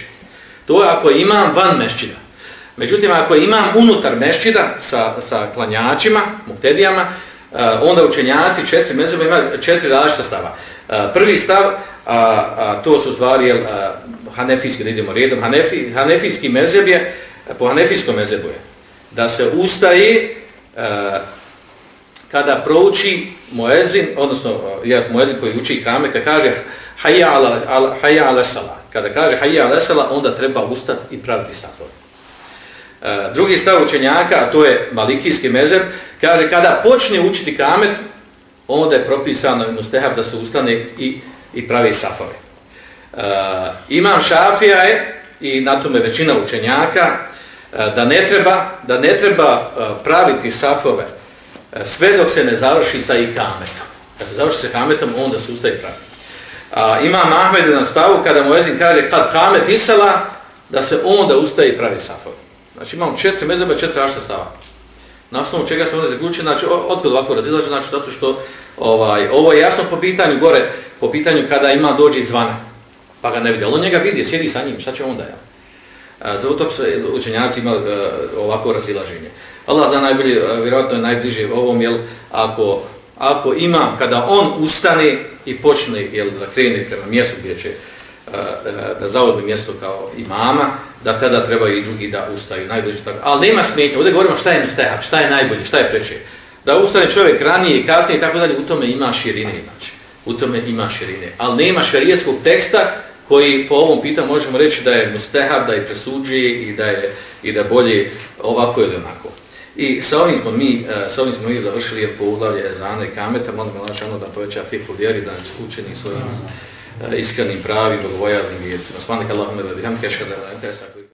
To je ako imam van mešćina. Međutim, ako imam unutar mešćina sa, sa klanjačima, muktedijama, Eh, onda učenjaci četiri mezheba imaju četiri različita stava. Eh, prvi stav, a, a, to su stvari uh, hanefijski, da idemo redom, hanefi, hanefijski mezheb je, po hanefijskom mezhebu je, da se ustaje a, kada prouči moezin, odnosno ja, moezin koji uči Kameka, kada kaže hayya ala, ala, hayya ala sala. Kada kaže hayya ala sala, onda treba ustati i praviti safor. E, drugi stav učenjaka, a to je malikijski mezer, kaže kada počne učiti kamet, onda je propisano mustehab da se ustane i, i pravi safove. E, imam šafija je, i na tome većina učenjaka, e, da ne treba, da ne treba e, praviti safove sve dok se ne završi sa ikametom. Kad se završi sa ikametom, onda se ustaje pravi. A, imam Ahmed na stavu kada mu Ezin kaže kad kamet isela, da se onda ustaje i pravi safove. Znači imamo četiri mezeba, četiri rašta stava. Na osnovu čega se ovdje zaključi, znači otkud ovako razilaže, znači zato što ovaj, ovo je jasno po pitanju gore, po pitanju kada ima dođe izvana, pa ga ne vidi. Ali on njega vidi, sjedi sa njim, šta će onda, ja? E, za utok se učenjaci ima e, ovako razilaženje. Allah zna najbolje, e, vjerojatno je najbliže ovom, jel, ako, ako ima, kada on ustane i počne jel, da krene prema mjestu gdje će da zavodne mjesto kao imama, da tada treba i drugi da ustaju, najbliži tako. Ali nema smetnja, ovdje govorimo šta je mustahab, šta je najbolje, šta je preče. Da ustane čovjek ranije i kasnije i tako dalje, u tome ima širine, inače. U tome ima širine. Ali nema šarijetskog teksta koji po ovom pitanju možemo reći da je mustehab, da je presuđuje i da je i da bolje ovako ili onako. I sa ovim smo mi, e, sa ovim smo mi završili je poglavlje Ezana i Kameta, molim Allah šano da poveća fiku vjeri, da nas učeni svojim e, iskrenim, pravim, bogovojaznim vjericima. Smanik Allahumma da bihamdika, škada, da je